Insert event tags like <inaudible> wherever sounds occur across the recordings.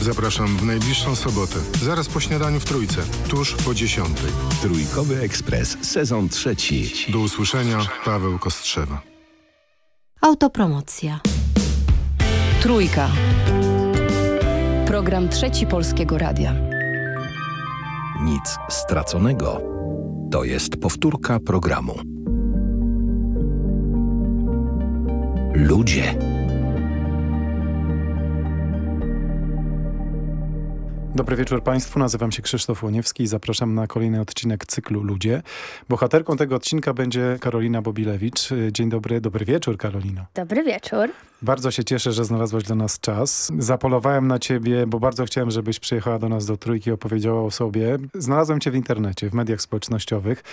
Zapraszam w najbliższą sobotę, zaraz po śniadaniu w Trójce, tuż po dziesiątej. Trójkowy Ekspres, sezon trzeci. Do usłyszenia, Paweł Kostrzewa. Autopromocja. Trójka. Program Trzeci Polskiego Radia. Nic straconego. To jest powtórka programu. Ludzie. Dobry wieczór Państwu, nazywam się Krzysztof Łoniewski i zapraszam na kolejny odcinek cyklu Ludzie. Bohaterką tego odcinka będzie Karolina Bobilewicz. Dzień dobry, dobry wieczór Karolino. Dobry wieczór. Bardzo się cieszę, że znalazłaś dla nas czas. Zapolowałem na ciebie, bo bardzo chciałem, żebyś przyjechała do nas do Trójki i opowiedziała o sobie. Znalazłem cię w internecie, w mediach społecznościowych.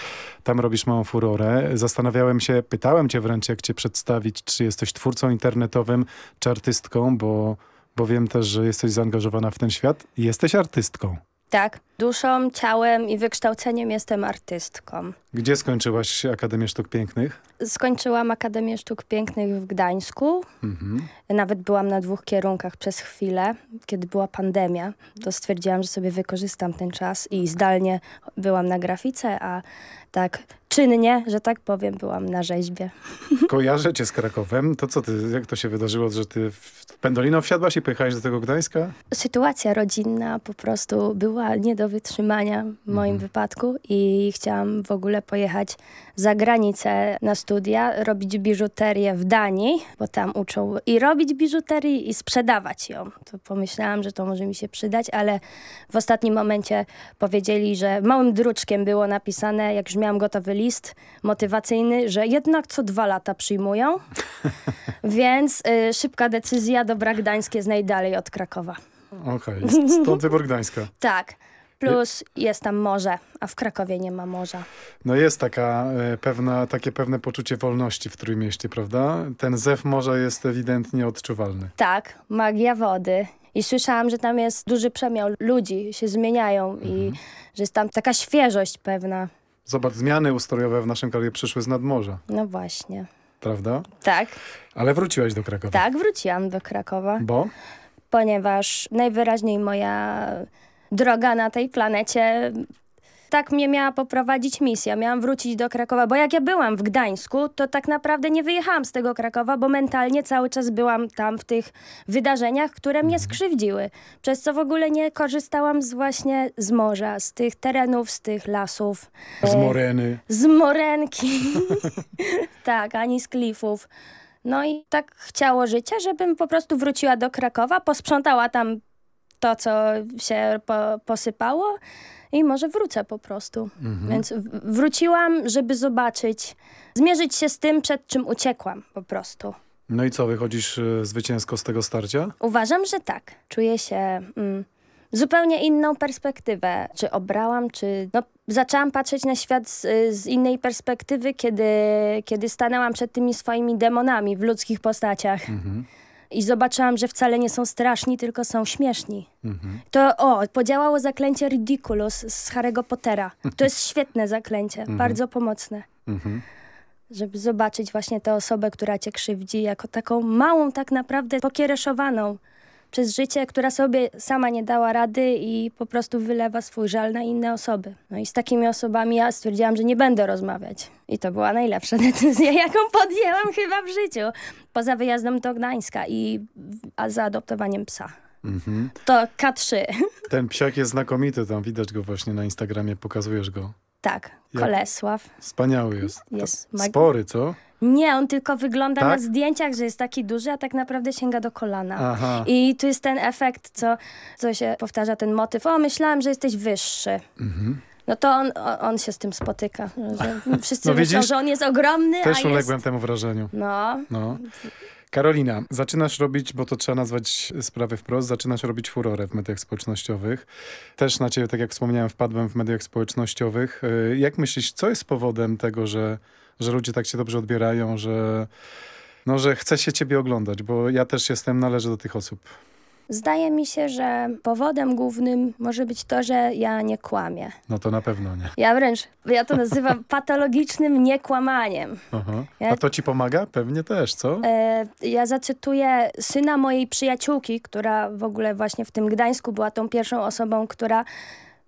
Tam robisz małą furorę. Zastanawiałem się, pytałem cię wręcz, jak cię przedstawić, czy jesteś twórcą internetowym, czy artystką, bo bo wiem też, że jesteś zaangażowana w ten świat. Jesteś artystką. Tak, duszą, ciałem i wykształceniem jestem artystką. Gdzie skończyłaś Akademię Sztuk Pięknych? Skończyłam Akademię Sztuk Pięknych w Gdańsku. Mhm. Nawet byłam na dwóch kierunkach przez chwilę. Kiedy była pandemia, to stwierdziłam, że sobie wykorzystam ten czas i zdalnie byłam na grafice, a tak czynnie, że tak powiem, byłam na rzeźbie. <laughs> Kojarzę cię z Krakowem. To co ty, jak to się wydarzyło, że ty w Pendolino wsiadłaś i pojechałeś do tego Gdańska? Sytuacja rodzinna po prostu była nie do wytrzymania w moim mhm. wypadku i chciałam w ogóle pojechać za granicę na studia, robić biżuterię w Danii, bo tam uczą i robić biżuterię i sprzedawać ją. To pomyślałam, że to może mi się przydać, ale w ostatnim momencie powiedzieli, że małym druczkiem było napisane, jak już miałam gotowy list motywacyjny, że jednak co dwa lata przyjmują. <laughs> Więc y, szybka decyzja, dobra Gdańskie jest najdalej od Krakowa. Okej, okay. stąd wybór Gdańska. <laughs> tak. Plus jest tam morze, a w Krakowie nie ma morza. No jest taka e, pewna, takie pewne poczucie wolności w Trójmieście, prawda? Ten zew morza jest ewidentnie odczuwalny. Tak, magia wody. I słyszałam, że tam jest duży przemiał ludzi, się zmieniają mhm. i że jest tam taka świeżość pewna. Zobacz, zmiany ustrojowe w naszym kraju przyszły z nadmorza. No właśnie. Prawda? Tak. Ale wróciłaś do Krakowa. Tak, wróciłam do Krakowa. Bo? Ponieważ najwyraźniej moja droga na tej planecie tak mnie miała poprowadzić misja. Miałam wrócić do Krakowa, bo jak ja byłam w Gdańsku, to tak naprawdę nie wyjechałam z tego Krakowa, bo mentalnie cały czas byłam tam w tych wydarzeniach, które mnie mhm. skrzywdziły. Przez co w ogóle nie korzystałam z właśnie z morza, z tych terenów, z tych lasów. Z moreny. Z morenki. <laughs> tak, ani z klifów. No i tak chciało życie, żebym po prostu wróciła do Krakowa, posprzątała tam to, co się po, posypało i może wrócę po prostu. Mhm. Więc wróciłam, żeby zobaczyć, zmierzyć się z tym, przed czym uciekłam po prostu. No i co, wychodzisz y, zwycięsko z tego starcia? Uważam, że tak. Czuję się mm, zupełnie inną perspektywę. Czy obrałam, czy... No, zaczęłam patrzeć na świat z, z, innej perspektywy, kiedy, kiedy stanęłam przed tymi swoimi demonami w ludzkich postaciach. Mhm i zobaczyłam, że wcale nie są straszni, tylko są śmieszni. Mhm. To o, podziałało zaklęcie Ridiculous z Harry'ego Pottera. To jest <laughs> świetne zaklęcie, mhm. bardzo pomocne. Mhm. Żeby zobaczyć właśnie tę osobę, która cię krzywdzi, jako taką małą tak naprawdę pokiereszowaną przez życie, która sobie sama nie dała rady i po prostu wylewa swój żal na inne osoby. No i z takimi osobami ja stwierdziłam, że nie będę rozmawiać. I to była najlepsza <laughs> decyzja, jaką podjęłam chyba w życiu. Poza wyjazdem do Gdańska i a zaadoptowaniem psa. Mhm. To K3. Ten psiak jest znakomity, tam widać go właśnie na Instagramie, pokazujesz go. Tak, Kolesław. Wspaniały jest. jest Spory, co? Nie, on tylko wygląda tak? na zdjęciach, że jest taki duży, a tak naprawdę sięga do kolana. Aha. I tu jest ten efekt, co, co się powtarza, ten motyw. O, myślałem, że jesteś wyższy. Mhm. No to on, on się z tym spotyka. Że <laughs> wszyscy no, myślą, że on jest ogromny, Też a uległem jest... temu wrażeniu. No. no. Karolina, zaczynasz robić, bo to trzeba nazwać sprawy wprost, zaczynasz robić furorę w mediach społecznościowych. Też na ciebie, tak jak wspomniałem, wpadłem w mediach społecznościowych. Y, jak myślisz, co jest powodem tego, że że ludzie tak cię dobrze odbierają, że, no, że chce się ciebie oglądać, bo ja też jestem, należę do tych osób. Zdaje mi się, że powodem głównym może być to, że ja nie kłamię. No to na pewno nie. Ja wręcz, ja to nazywam <laughs> patologicznym niekłamaniem. Aha. Ja- A to ci pomaga? Pewnie też, co? E, ja zacytuję syna mojej przyjaciółki, która w ogóle właśnie w tym Gdańsku była tą pierwszą osobą, która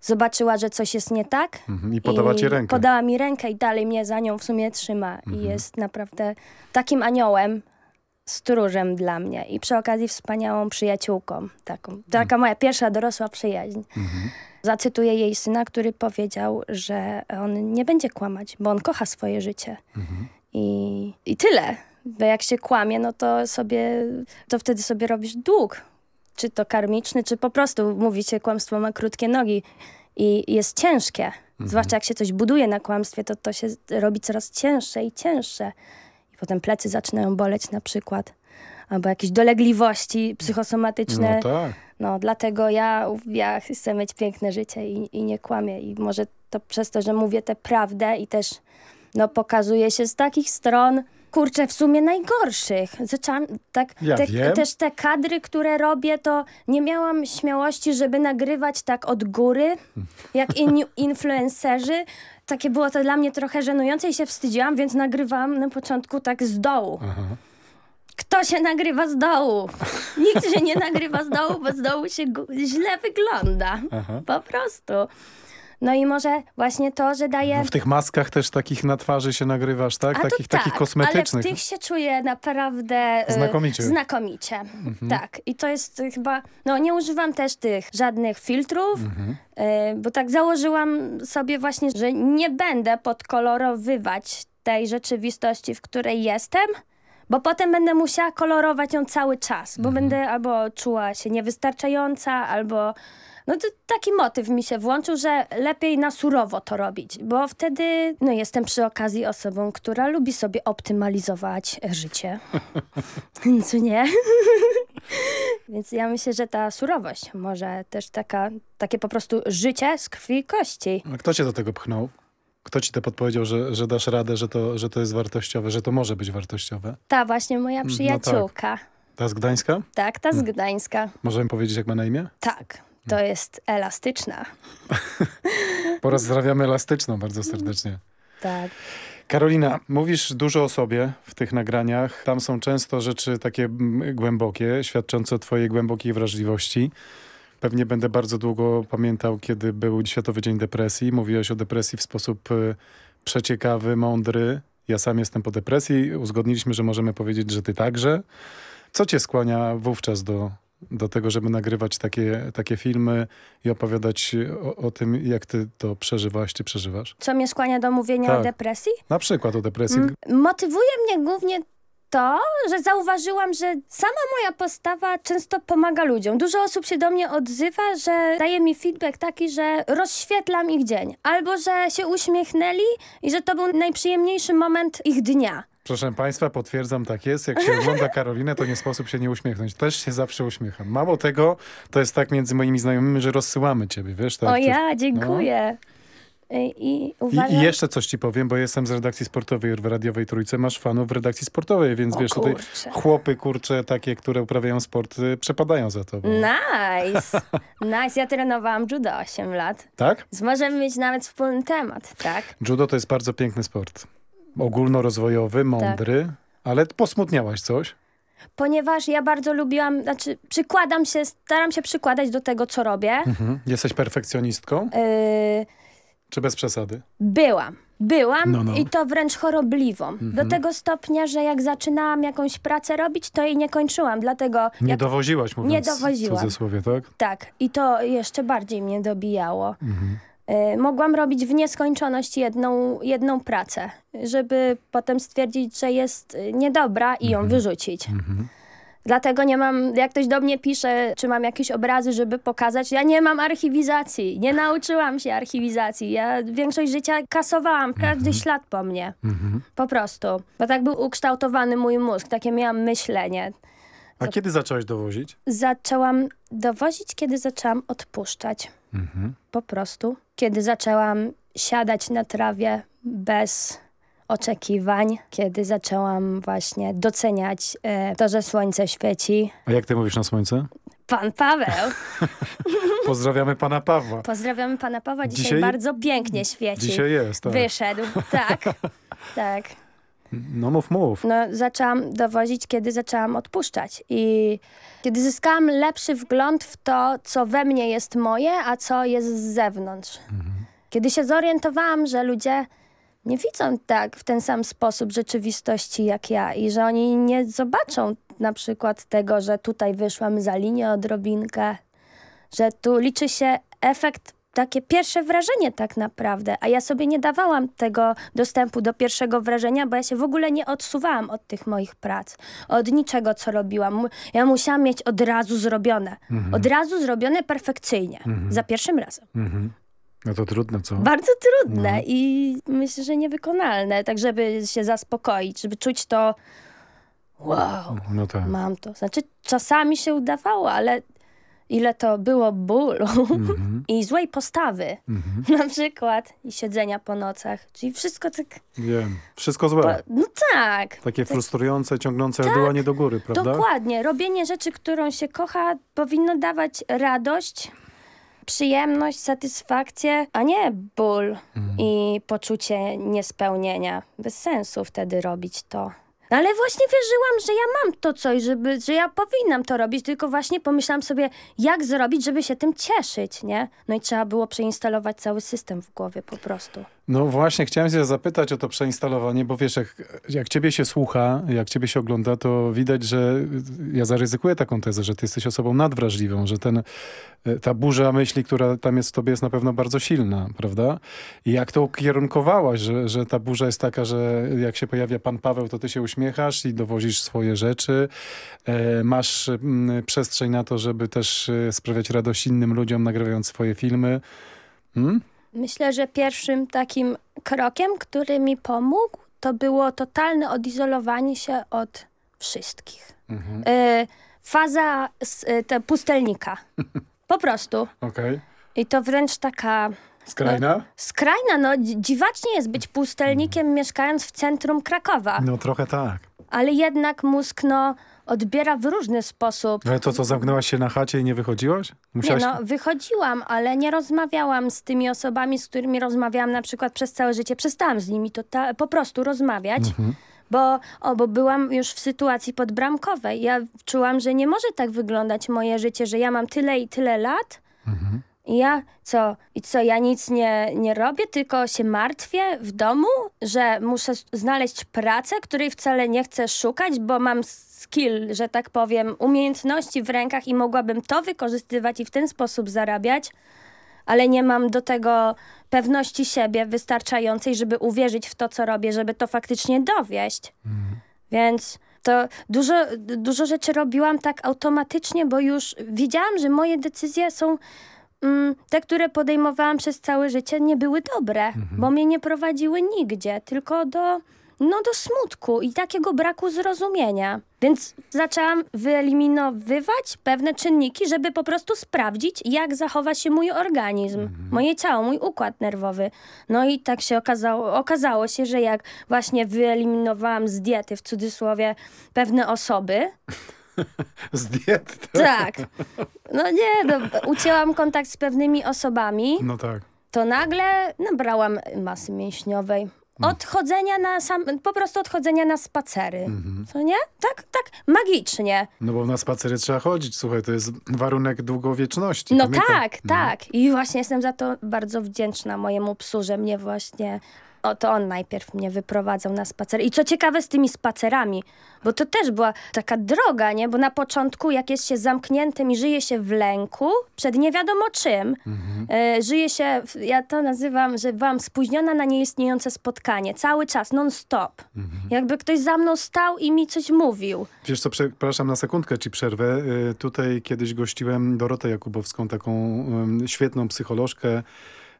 zobaczyła, że coś jest nie tak. Mhm. I podała ci rękę. Podała mi rękę i dalej mnie za nią w sumie trzyma. Mhm. I jest naprawdę takim aniołem, stróżem dla mnie. I przy okazji wspaniałą przyjaciółką. Taką. Taka Mhm. moja pierwsza dorosła przyjaźń. Zacytuję jej syna, który powiedział, że on nie będzie kłamać, bo on kocha swoje życie. Mhm. I, I tyle. Bo jak się kłamie, no to sobie, to wtedy sobie robisz dług. Czy to karmiczny, czy po prostu mówi się, kłamstwo ma krótkie nogi i jest ciężkie. Mhm. Zwłaszcza jak się coś buduje na kłamstwie, to to się robi coraz cięższe i cięższe. Potem plecy zaczynają boleć na przykład. Albo jakieś dolegliwości psychosomatyczne. No tak. No, dlatego ja, ja chcę mieć piękne życie i, i nie kłamię. I może to przez to, że mówię tę prawdę i też no, pokazuję się z takich stron, kurczę, w sumie najgorszych. Zaczęłam, tak, Ja te, wiem. też te kadry, które robię, to nie miałam śmiałości, żeby nagrywać tak od góry, jak inni influencerzy. Takie było to dla mnie trochę żenujące i się wstydziłam, więc nagrywałam na początku tak z dołu. Aha. Kto się nagrywa z dołu? Nikt się nie nagrywa z dołu, bo z dołu się źle wygląda. Aha. Po prostu. No i może właśnie to, że daje... No w tych maskach też takich na twarzy się nagrywasz, tak? A takich, tak, takich kosmetycznych. ale w tych się czuję naprawdę... e, Znakomicie. Mhm. Znakomicie, tak. I to jest chyba... No nie używam też tych żadnych filtrów, Mhm. e, bo tak założyłam sobie właśnie, że nie będę podkolorowywać tej rzeczywistości, w której jestem, bo potem będę musiała kolorować ją cały czas, bo Mhm. będę albo czuła się niewystarczająca, albo... No to taki motyw mi się włączył, że lepiej na surowo to robić, bo wtedy no, jestem przy okazji osobą, która lubi sobie optymalizować życie. <laughs> Co nie? <laughs> Więc ja myślę, że ta surowość może też taka, takie po prostu życie z krwi i kości. A kto cię do tego pchnął? Kto ci to podpowiedział, że, że dasz radę, że to, że to jest wartościowe, że to może być wartościowe? Ta właśnie moja tak. przyjaciółka. Ta z Gdańska? tak. ta z Gdańska. Możemy powiedzieć, jak ma na imię? Tak, to jest elastyczna. <laughs> Pozdrawiamy elastyczną bardzo serdecznie. Tak. Karolina, mówisz dużo o sobie w tych nagraniach. Tam są często rzeczy takie mm, głębokie, świadczące o twojej głębokiej wrażliwości. Pewnie będę bardzo długo pamiętał, kiedy był Światowy Dzień Depresji. Mówiłeś o depresji w sposób y, przeciekawy, mądry. Ja sam jestem po depresji. Uzgodniliśmy, że możemy powiedzieć, że ty także. Co cię skłania wówczas do, do tego, żeby nagrywać takie, takie filmy i opowiadać o, o tym, jak ty to przeżywałaś, czy przeżywasz? Co mnie skłania do mówienia Tak. o depresji? Na przykład o depresji. M- Motywuje mnie głównie to, że zauważyłam, że sama moja postawa często pomaga ludziom. Dużo osób się do mnie odzywa, że daje mi feedback taki, że rozświetlam ich dzień. Albo, że się uśmiechnęli i że to był najprzyjemniejszy moment ich dnia. Proszę Państwa, potwierdzam, tak jest. Jak się ogląda Karolinę, to nie sposób się nie uśmiechnąć. Też się zawsze uśmiecham. Mało tego, to jest tak między moimi znajomymi, że rozsyłamy ciebie, wiesz? Tak, o to- ja, dziękuję. I, i I, uważam... I jeszcze coś ci powiem, bo jestem z redakcji sportowej w Radiowej Trójce. Masz fanów w redakcji sportowej, więc O wiesz, tutaj kurczę. chłopy, kurcze, takie, które uprawiają sport, y, przepadają za tobą. Nice. <laughs> Nice. Ja trenowałam judo 8 lat. Tak? Możemy mieć nawet wspólny temat, tak? Judo to jest bardzo piękny sport. Ogólnorozwojowy, mądry, Tak. ale posmutniałaś coś. Ponieważ ja bardzo lubiłam, znaczy przykładam się, staram się przykładać do tego, co robię. Mhm. Jesteś perfekcjonistką, Yy, czy bez przesady? byłam. Byłam No, no. i to wręcz chorobliwą. Do tego stopnia, że jak zaczynałam jakąś pracę robić, to jej nie kończyłam. Dlatego Nie jak, dowoziłaś, mówiąc Nie dowoziłam. w cudzysłowie, tak? tak. I to jeszcze bardziej mnie dobijało. Mhm. Yy, mogłam robić w nieskończoność jedną, jedną pracę, żeby potem stwierdzić, że jest y, niedobra i ją wyrzucić. Mhm. Dlatego nie mam, jak ktoś do mnie pisze, czy mam jakieś obrazy, żeby pokazać, ja nie mam archiwizacji, nie nauczyłam się archiwizacji. Ja większość życia kasowałam, każdy ślad po mnie. Mhm. Po prostu. Bo tak był ukształtowany mój mózg, takie miałam myślenie. A kiedy zaczęłaś dowozić? Zaczęłam dowozić, kiedy zaczęłam odpuszczać. Mhm. Po prostu. Kiedy zaczęłam siadać na trawie bez oczekiwań, kiedy zaczęłam właśnie doceniać e, to, że słońce świeci, A jak ty mówisz na słońce? Pan Paweł. <laughs> Pozdrawiamy pana Pawła. Pozdrawiamy pana Pawła. Dzisiaj, Dzisiaj- bardzo pięknie świeci. Dzisiaj jest, tak. Wyszedł. Tak. <laughs> tak. No mów, mów. No, zaczęłam dowozić, kiedy zaczęłam odpuszczać. I kiedy zyskałam lepszy wgląd w to, co we mnie jest moje, a co jest z zewnątrz. Kiedy się zorientowałam, że ludzie nie widzą tak w ten sam sposób rzeczywistości jak ja i że oni nie zobaczą na przykład tego, że tutaj wyszłam za linię odrobinkę, że tu liczy się efekt, takie pierwsze wrażenie tak naprawdę, a ja sobie nie dawałam tego dostępu do pierwszego wrażenia, bo ja się w ogóle nie odsuwałam od tych moich prac, od niczego, co robiłam. Ja musiałam mieć od razu zrobione, od razu zrobione perfekcyjnie, za pierwszym razem. Mhm. No to trudno, co? Bardzo trudne i myślę, że niewykonalne, tak żeby się zaspokoić, żeby czuć to wow, No tak. mam to. Znaczy czasami się udawało, ale ile to było bólu Mhm. i złej postawy Mhm. <laughs> na przykład i siedzenia po nocach, czyli wszystko tak, Wiem. Wszystko po, złe. no tak, Takie frustrujące, ciągnące jak dłonie do góry, prawda? dokładnie. Robienie rzeczy, którą się kocha powinno dawać radość, przyjemność, satysfakcję, a nie ból Mhm. i poczucie niespełnienia. Bez sensu wtedy robić to. No ale właśnie wierzyłam, że ja mam to coś, żeby, że ja powinnam to robić, tylko właśnie pomyślałam sobie, jak zrobić, żeby się tym cieszyć, nie? No i trzeba było przeinstalować cały system w głowie po prostu. No właśnie, chciałem cię zapytać o to przeinstalowanie, bo wiesz, jak, jak ciebie się słucha, jak ciebie się ogląda, to widać, że ja zaryzykuję taką tezę, że ty jesteś osobą nadwrażliwą, że ten, ta burza myśli, która tam jest w tobie jest na pewno bardzo silna, prawda? I jak to ukierunkowałaś, że, że ta burza jest taka, że jak się pojawia pan Paweł, to ty się uśmiechasz i dowozisz swoje rzeczy, e, masz mm, przestrzeń na to, żeby też e, sprawiać radość innym ludziom, nagrywając swoje filmy. Hmm? Myślę, że pierwszym takim krokiem, który mi pomógł, to było totalne odizolowanie się od wszystkich. Mhm. Y, faza s- y, te pustelnika. Po prostu. Okej. I to wręcz taka Skrajna? skrajna, no dzi- dziwacznie jest być pustelnikiem mieszkając w centrum Krakowa. No trochę tak. Ale jednak mózg, no, odbiera w różny sposób. Ale to co, zamknęłaś się na chacie i nie wychodziłaś? Nie Musiałaś... no, wychodziłam, ale nie rozmawiałam z tymi osobami, z którymi rozmawiałam na przykład przez całe życie. Przestałam z nimi to po prostu rozmawiać, Mhm. bo, o, bo byłam już w sytuacji podbramkowej. Ja czułam, że nie może tak wyglądać moje życie, że ja mam tyle i tyle lat Mhm. i ja co? I co, ja nic nie, nie robię, tylko się martwię w domu, że muszę znaleźć pracę, której wcale nie chcę szukać, bo mam skill, że tak powiem, umiejętności w rękach i mogłabym to wykorzystywać i w ten sposób zarabiać, ale nie mam do tego pewności siebie wystarczającej, żeby uwierzyć w to, co robię, żeby to faktycznie dowieść. Więc to dużo, dużo rzeczy robiłam tak automatycznie, bo już wiedziałam, że moje decyzje są mm, te, które podejmowałam przez całe życie, nie były dobre, bo mnie nie prowadziły nigdzie, tylko do, no, do smutku i takiego braku zrozumienia. Więc zaczęłam wyeliminowywać pewne czynniki, żeby po prostu sprawdzić, jak zachowa się mój organizm, moje ciało, mój układ nerwowy. No i tak się okazało, okazało się, że jak właśnie wyeliminowałam z diety, w cudzysłowie, pewne osoby, <laughs> Z diet. tak, no nie, no, ucięłam kontakt z pewnymi osobami, No tak. to nagle nabrałam masy mięśniowej. Odchodzenia na sam, po prostu odchodzenia na spacery. Co nie? Tak, tak, magicznie. No bo na spacery trzeba chodzić, słuchaj, to jest warunek długowieczności. No pamiętam? tak, tak. I właśnie jestem za to bardzo wdzięczna mojemu psu, że mnie właśnie... O, to on najpierw mnie wyprowadzał na spacer. I co ciekawe z tymi spacerami, bo to też była taka droga, nie? Bo na początku, jak jest się zamkniętym i żyje się w lęku przed nie wiadomo czym, e, żyje się, ja to nazywam, że byłam spóźniona na nieistniejące spotkanie. Cały czas, non-stop. Jakby ktoś za mną stał i mi coś mówił. Wiesz co, przepraszam na sekundkę ci przerwę. Y, Tutaj kiedyś gościłem Dorotę Jakubowską, taką świetną psycholożkę,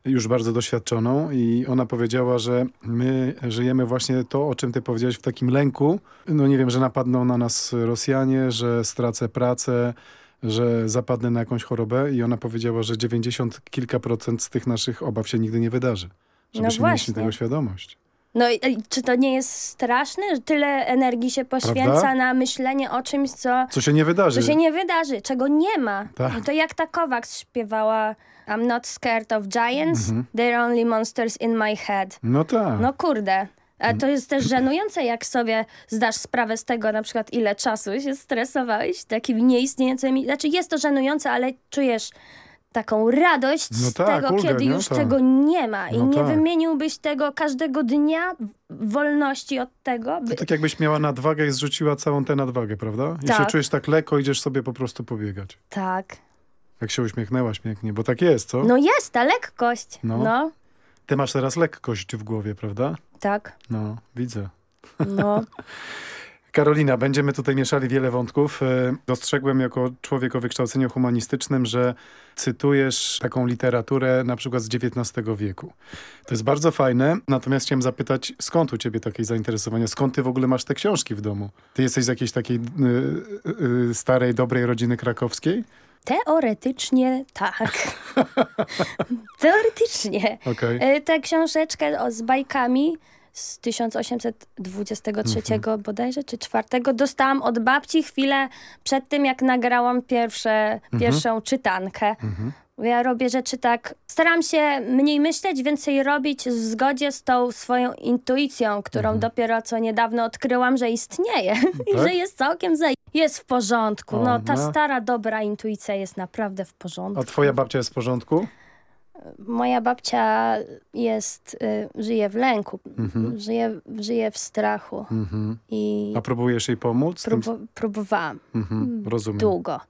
już bardzo doświadczoną i ona powiedziała, że my żyjemy właśnie to, o czym ty powiedziałeś, w takim lęku. No nie wiem, że napadną na nas Rosjanie, że stracę pracę, że zapadnę na jakąś chorobę i ona powiedziała, że 90 kilka procent z tych naszych obaw się nigdy nie wydarzy. Żebyśmy mieli No właśnie. tego świadomość. No i czy to nie jest straszne, że tyle energii się poświęca Prawda? na myślenie o czymś, co, Co się nie wydarzy. co się nie wydarzy, czego nie ma. Tak. No to jak ta Kovacs śpiewała I'm not scared of giants, Mhm. they're only monsters in my head. No tak. No kurde. A to jest też żenujące, jak sobie zdasz sprawę z tego, na przykład ile czasu się stresowałeś takimi nieistniejącymi... Znaczy jest to żenujące, ale czujesz taką radość No z tak, tego, ulgę, kiedy nie? już Tak. tego nie ma. I No nie tak. wymieniłbyś tego każdego dnia wolności od tego. by- To tak jakbyś miała nadwagę i zrzuciła całą tę nadwagę, prawda? I się Tak. czujesz tak lekko, idziesz sobie po prostu pobiegać. Tak. Jak się uśmiechnęłaś pięknie, bo tak jest, co? No jest ta lekkość. No. No, Ty masz teraz lekkość w głowie, prawda? tak. No, widzę. No. <laughs> Karolina, będziemy tutaj mieszali wiele wątków. E, Dostrzegłem jako człowiek o wykształceniu humanistycznym, że cytujesz taką literaturę na przykład z XIX wieku. To jest bardzo fajne, natomiast chciałem zapytać, skąd u ciebie takie zainteresowania? Skąd ty w ogóle masz te książki w domu? Ty jesteś z jakiejś takiej y, y, starej, dobrej rodziny krakowskiej? Teoretycznie tak. <laughs> Teoretycznie. Okej. E, Tę książeczkę o, z bajkami z 1823 Mhm. bodajże, czy czwartego dostałam od babci chwilę przed tym, jak nagrałam pierwsze, Mhm. pierwszą czytankę. Bo Ja robię rzeczy tak, staram się mniej myśleć, więcej robić w zgodzie z tą swoją intuicją, którą dopiero co niedawno odkryłam, że istnieje <laughs> i Mhm. Tak? że jest całkiem za... jest w porządku. O, no ta no. stara, dobra intuicja jest naprawdę w porządku. A twoja babcia jest w porządku? Moja babcia jest, y, żyje w lęku, żyje, żyje w strachu Mhm. i A próbujesz jej pomóc? Próbu- próbowałam Mhm, rozumiem. długo.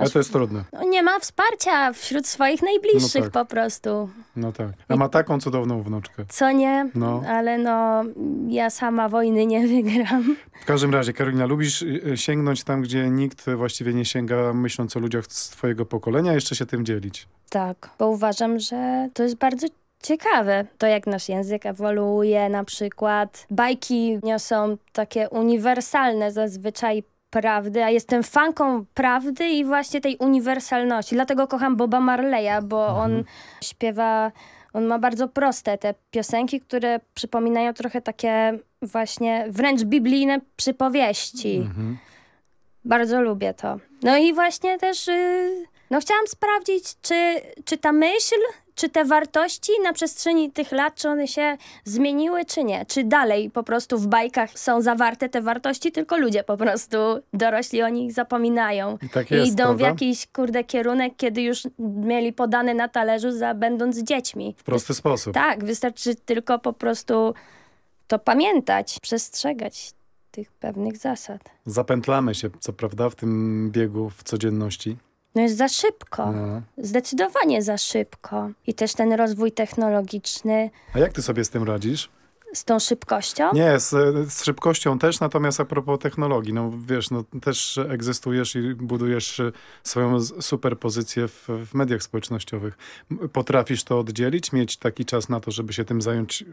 Ale to jest trudne. No, nie ma wsparcia wśród swoich najbliższych No tak. po prostu. No tak. A ma taką cudowną wnuczkę. Co nie, No. ale no ja sama wojny nie wygram. W każdym razie, Karolina, lubisz y, y, sięgnąć tam, gdzie nikt właściwie nie sięga, myśląc o ludziach z twojego pokolenia, jeszcze się tym dzielić. Tak, bo uważam, że to jest bardzo ciekawe. To jak nasz język ewoluuje na przykład. Bajki niosą takie uniwersalne zazwyczaj prawdy, a jestem fanką prawdy i właśnie tej uniwersalności. Dlatego kocham Boba Marleya, bo on śpiewa... On ma bardzo proste te piosenki, które przypominają trochę takie właśnie wręcz biblijne przypowieści. Mhm. Bardzo lubię to. No i właśnie też y, no chciałam sprawdzić, czy, czy ta myśl, czy te wartości na przestrzeni tych lat, czy one się zmieniły, czy nie. Czy dalej po prostu w bajkach są zawarte te wartości, tylko ludzie po prostu dorośli o nich zapominają. I tak I jest, idą w prawda? jakiś kurde kierunek, kiedy już mieli podane na talerzu, za, będąc dziećmi. W prosty sposób. Tak, wystarczy tylko po prostu to pamiętać, przestrzegać tych pewnych zasad. Zapętlamy się, co prawda, w tym biegu w codzienności. No jest za szybko. No. Zdecydowanie za szybko. I też ten rozwój technologiczny A jak ty sobie z tym radzisz? z tą szybkością. Nie, z, z szybkością też, natomiast a propos technologii, no wiesz, no też egzystujesz i budujesz swoją superpozycję w, w mediach społecznościowych. Potrafisz to oddzielić, mieć taki czas na to, żeby się tym zająć,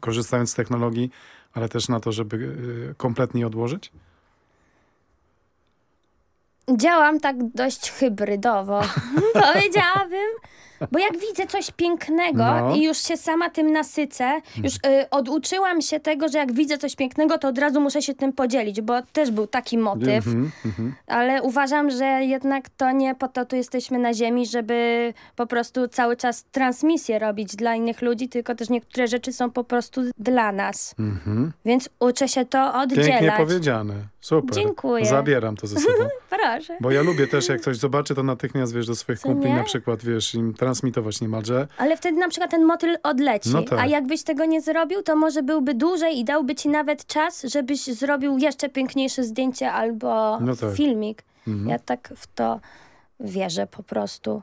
korzystając z technologii, ale też na to, żeby e, kompletnie odłożyć? Działam tak dość hybrydowo, <laughs> powiedziałabym. Bo jak widzę coś pięknego No. i już się sama tym nasycę, już y, oduczyłam się tego, że jak widzę coś pięknego, to od razu muszę się tym podzielić, bo też był taki motyw. Mhm, mhm. Ale uważam, że jednak to nie po to tu jesteśmy na ziemi, żeby po prostu cały czas transmisję robić dla innych ludzi, tylko też niektóre rzeczy są po prostu dla nas. Mhm. Więc uczę się to oddzielać. Pięknie powiedziane. Super. Dziękuję. Zabieram to ze sobą. <laughs> Proszę. Bo ja lubię też, jak ktoś zobaczy, to natychmiast, wiesz, do swoich kumpli na przykład, wiesz, im transmitować niemalże. Ale wtedy na przykład ten motyl odleci. No tak. A jakbyś tego nie zrobił, to może byłby dłużej i dałby ci nawet czas, żebyś zrobił jeszcze piękniejsze zdjęcie albo No tak. filmik. Mhm. Ja tak w to wierzę po prostu.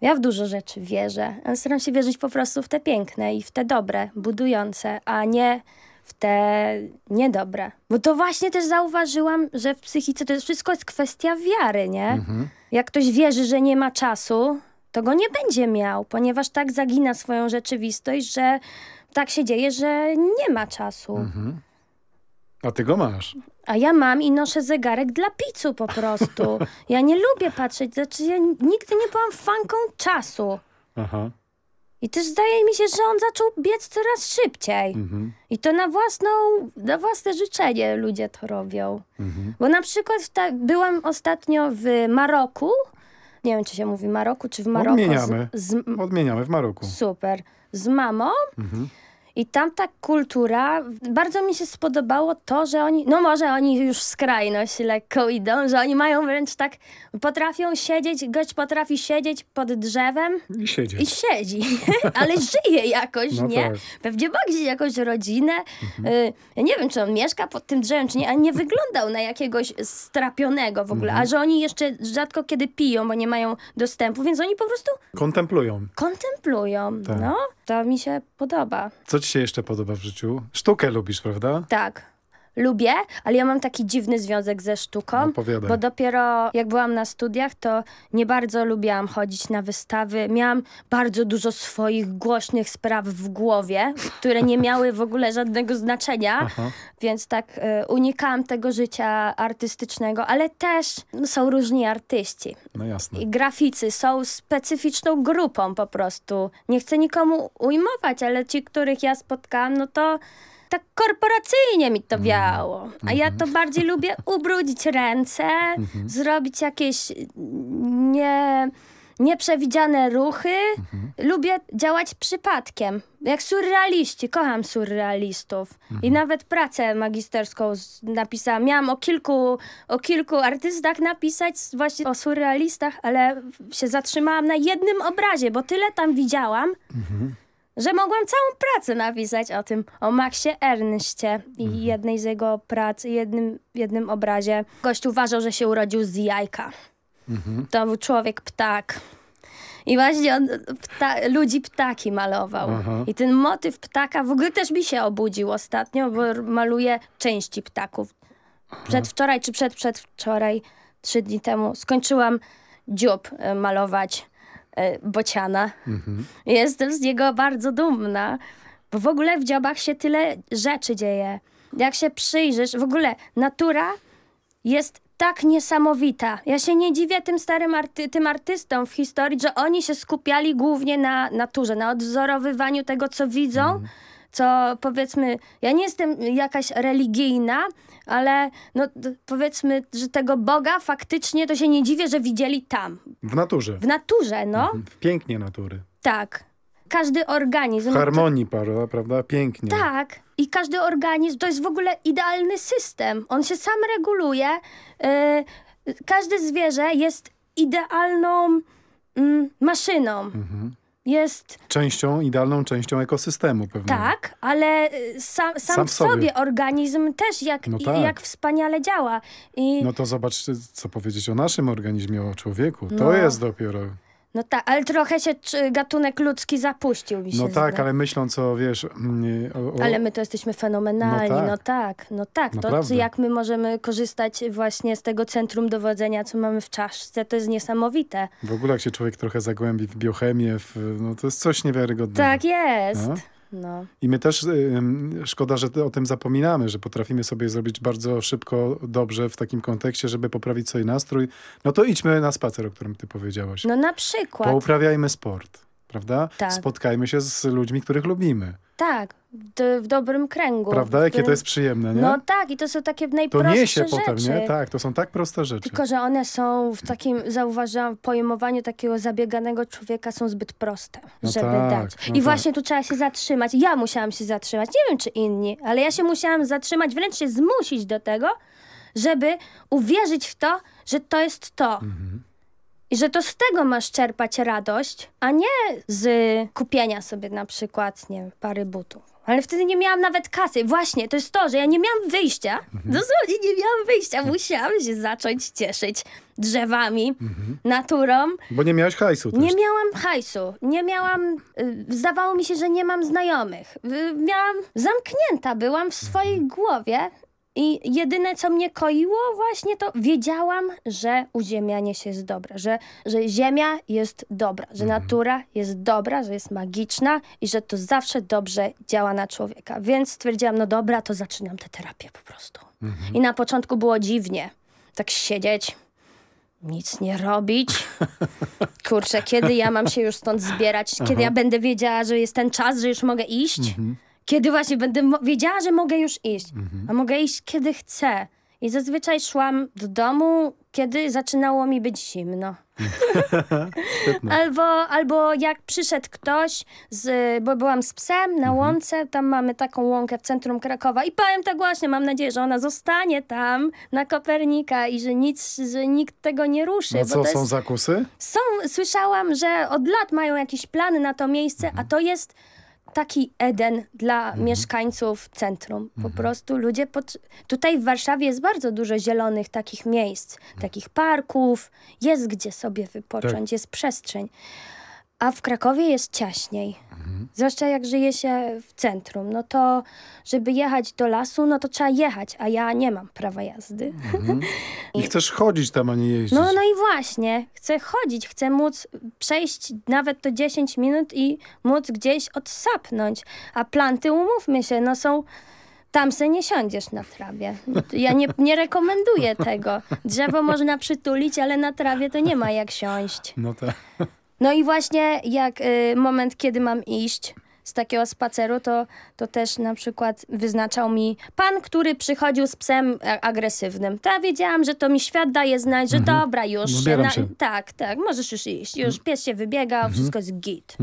Ja w dużo rzeczy wierzę. Staram się wierzyć po prostu w te piękne i w te dobre, budujące, a nie w te niedobre. Bo to właśnie też zauważyłam, że w psychice to jest wszystko jest kwestia wiary, nie? Mhm. Jak ktoś wierzy, że nie ma czasu, to go nie będzie miał, ponieważ tak zagina swoją rzeczywistość, że tak się dzieje, że nie ma czasu. Mhm. A ty go masz. A ja mam i noszę zegarek dla picu po prostu. <laughs> Ja nie lubię patrzeć, znaczy ja nigdy nie byłam fanką czasu. Aha. I też zdaje mi się, że on zaczął biec coraz szybciej. Mhm. I to na własną, na własne życzenie ludzie to robią. Mhm. Bo na przykład byłam ostatnio w Maroku. Nie wiem, czy się mówi Maroku, czy w Maroku. Odmieniamy. Z, z, Odmieniamy w Maroku. super. Z mamą. Mhm. I tam ta kultura, bardzo mi się spodobało to, że oni, no może oni już w skrajność lekko idą, że oni mają wręcz tak, potrafią siedzieć, gość potrafi siedzieć pod drzewem I siedzieć. i siedzi, <laughs> ale żyje jakoś, No nie? tak. Pewnie ma gdzieś jakąś rodzinę. Y, Ja nie wiem, czy on mieszka pod tym drzewem, czy nie, ale nie wyglądał na jakiegoś strapionego w ogóle. A że oni jeszcze rzadko kiedy piją, bo nie mają dostępu, więc oni po prostu Kontemplują. kontemplują. Tak. No, to mi się podoba. Co ci się jeszcze podoba w życiu? Sztukę lubisz, prawda? Tak. Lubię, ale ja mam taki dziwny związek ze sztuką, Opowiadaj. bo dopiero jak byłam na studiach, to nie bardzo lubiłam chodzić na wystawy. Miałam bardzo dużo swoich głośnych spraw w głowie, które nie miały w ogóle żadnego znaczenia, Aha. więc tak e, unikałam tego życia artystycznego, ale też no, są różni artyści. No jasne. I graficy są specyficzną grupą po prostu. Nie chcę nikomu ujmować, ale ci, których ja spotkałam, no to tak korporacyjnie mi to wiało. A ja to bardziej lubię <laughs> ubrudzić ręce, zrobić jakieś nie, nieprzewidziane ruchy. Lubię działać przypadkiem. Jak surrealiści. Kocham surrealistów. I nawet pracę magisterską napisałam. Miałam o kilku, o kilku artystach napisać, właśnie o surrealistach, ale się zatrzymałam na jednym obrazie, bo tyle tam widziałam, że mogłam całą pracę napisać o tym, o Maxie Ernście i jednej z jego prac, jednym, jednym obrazie. Gość uważał, że się urodził z jajka. To był człowiek ptak. I właśnie on pta ludzi ptaki malował. Aha. I ten motyw ptaka w ogóle też mi się obudził ostatnio, bo maluje części ptaków. Przedwczoraj czy przedprzedwczoraj, trzy dni temu, skończyłam dziób e, malować e, bociana. Jestem z niego bardzo dumna, bo w ogóle w dziobach się tyle rzeczy dzieje. Jak się przyjrzysz, w ogóle natura jest tak niesamowita. Ja się nie dziwię tym starym arty tym artystom w historii, że oni się skupiali głównie na naturze, na odwzorowywaniu tego, co widzą, co powiedzmy, ja nie jestem jakaś religijna, ale no, powiedzmy, że tego Boga faktycznie to się nie dziwię, że widzieli tam, W naturze. w naturze, no. W pięknie natury. Tak. Każdy organizm. W harmonii, prawda? prawda? Pięknie. Tak. I każdy organizm to jest w ogóle idealny system. On się sam reguluje. Yy, każde zwierzę jest idealną mm, maszyną. Mhm. Jest Częścią, idealną częścią ekosystemu pewnie. tak, ale y, sam, sam, Sam w sobie. sobie organizm też jak, No tak. jak wspaniale działa. I, No to zobaczcie, co powiedzieć o naszym organizmie, o człowieku. To No. jest dopiero. No tak, ale trochę się gatunek ludzki zapuścił, mi się No tak, zdaje. ale myśląc o, wiesz... mm, O, o, Ale my to jesteśmy fenomenalni, No tak. no tak, no tak. To jak my możemy korzystać właśnie z tego centrum dowodzenia, co mamy w czaszce, to jest niesamowite. W ogóle jak się człowiek trochę zagłębi w biochemię, w, no to jest coś niewiarygodnego. Tak jest. No. No. I my też, szkoda, że o tym zapominamy, że potrafimy sobie zrobić bardzo szybko, dobrze w takim kontekście, żeby poprawić sobie nastrój. No to idźmy na spacer, o którym ty powiedziałaś. no na przykład. Pouprawiajmy sport, prawda? Tak. Spotkajmy się z ludźmi, których lubimy. Tak, w, w dobrym kręgu. Prawda? w Jakie to jest przyjemne, nie? No tak, i to są takie to najprostsze niesie rzeczy. potem, nie? Tak, to są tak proste rzeczy. Tylko, że one są w takim, zauważyłam, pojmowaniu takiego zabieganego człowieka są zbyt proste, No żeby tak, dać. no I tak. właśnie tu trzeba się zatrzymać. Ja musiałam się zatrzymać. Nie wiem, czy inni, ale ja się musiałam zatrzymać, wręcz się zmusić do tego, żeby uwierzyć w to, że to jest to. Mhm. I że to z tego masz czerpać radość, a nie z kupienia sobie na przykład, nie wiem, pary butów. Ale wtedy nie miałam nawet kasy. Właśnie, to jest to, że ja nie miałam wyjścia. Mhm. Dosłownie nie miałam wyjścia. Musiałam się zacząć cieszyć drzewami, Mhm. naturą. Bo nie miałeś hajsu też. Nie miałam hajsu. Nie miałam... y, Zdawało mi się, że nie mam znajomych. Y, Miałam... Zamknięta byłam w swojej głowie i jedyne, co mnie koiło właśnie to wiedziałam, że uziemianie się jest dobre, że, że ziemia jest dobra, że Mhm. natura jest dobra, że jest magiczna i że to zawsze dobrze działa na człowieka. Więc stwierdziłam, no dobra, to zaczynam tę terapię po prostu. Mhm. I na początku było dziwnie. Tak siedzieć, nic nie robić. <laughs> Kurczę, kiedy ja mam się już stąd zbierać? Kiedy ja będę wiedziała, że jest ten czas, że już mogę iść? Kiedy właśnie będę wiedziała, że mogę już iść? A mogę iść, kiedy chcę. I zazwyczaj szłam do domu, kiedy zaczynało mi być zimno. <laughs> Albo, albo jak przyszedł ktoś, z, bo byłam z psem na łące, tam mamy taką łąkę w centrum Krakowa i powiem tak właśnie, mam nadzieję, że ona zostanie tam na Kopernika i że nic, że nikt tego nie ruszy. No co, to są jest, zakusy? są, słyszałam, że od lat mają jakieś plany na to miejsce, a to jest taki Eden dla mieszkańców centrum. Po prostu ludzie... Pod... Tutaj w Warszawie jest bardzo dużo zielonych takich miejsc, takich parków. Jest gdzie sobie wypocząć, jest przestrzeń. A w Krakowie jest ciaśniej. Zwłaszcza jak żyje się w centrum. No to, żeby jechać do lasu, no to trzeba jechać, a ja nie mam prawa jazdy. <laughs> I chcesz chodzić tam, a nie jeździć. No, no i właśnie, chcę chodzić, chcę móc przejść nawet to 10 minut i móc gdzieś odsapnąć. A planty, umówmy się, no są... Tam se nie siądziesz na trawie. Ja nie, nie rekomenduję tego. Drzewo można przytulić, ale na trawie to nie ma jak siąść. No tak. No i właśnie jak y, moment, kiedy mam iść z takiego spaceru, to, to też na przykład wyznaczał mi pan, który przychodził z psem a- agresywnym. To ja wiedziałam, że to mi świat daje znać, że dobra, już. Zbieram się. Tak, tak, możesz już iść. Już pies się wybiegał, wszystko jest git.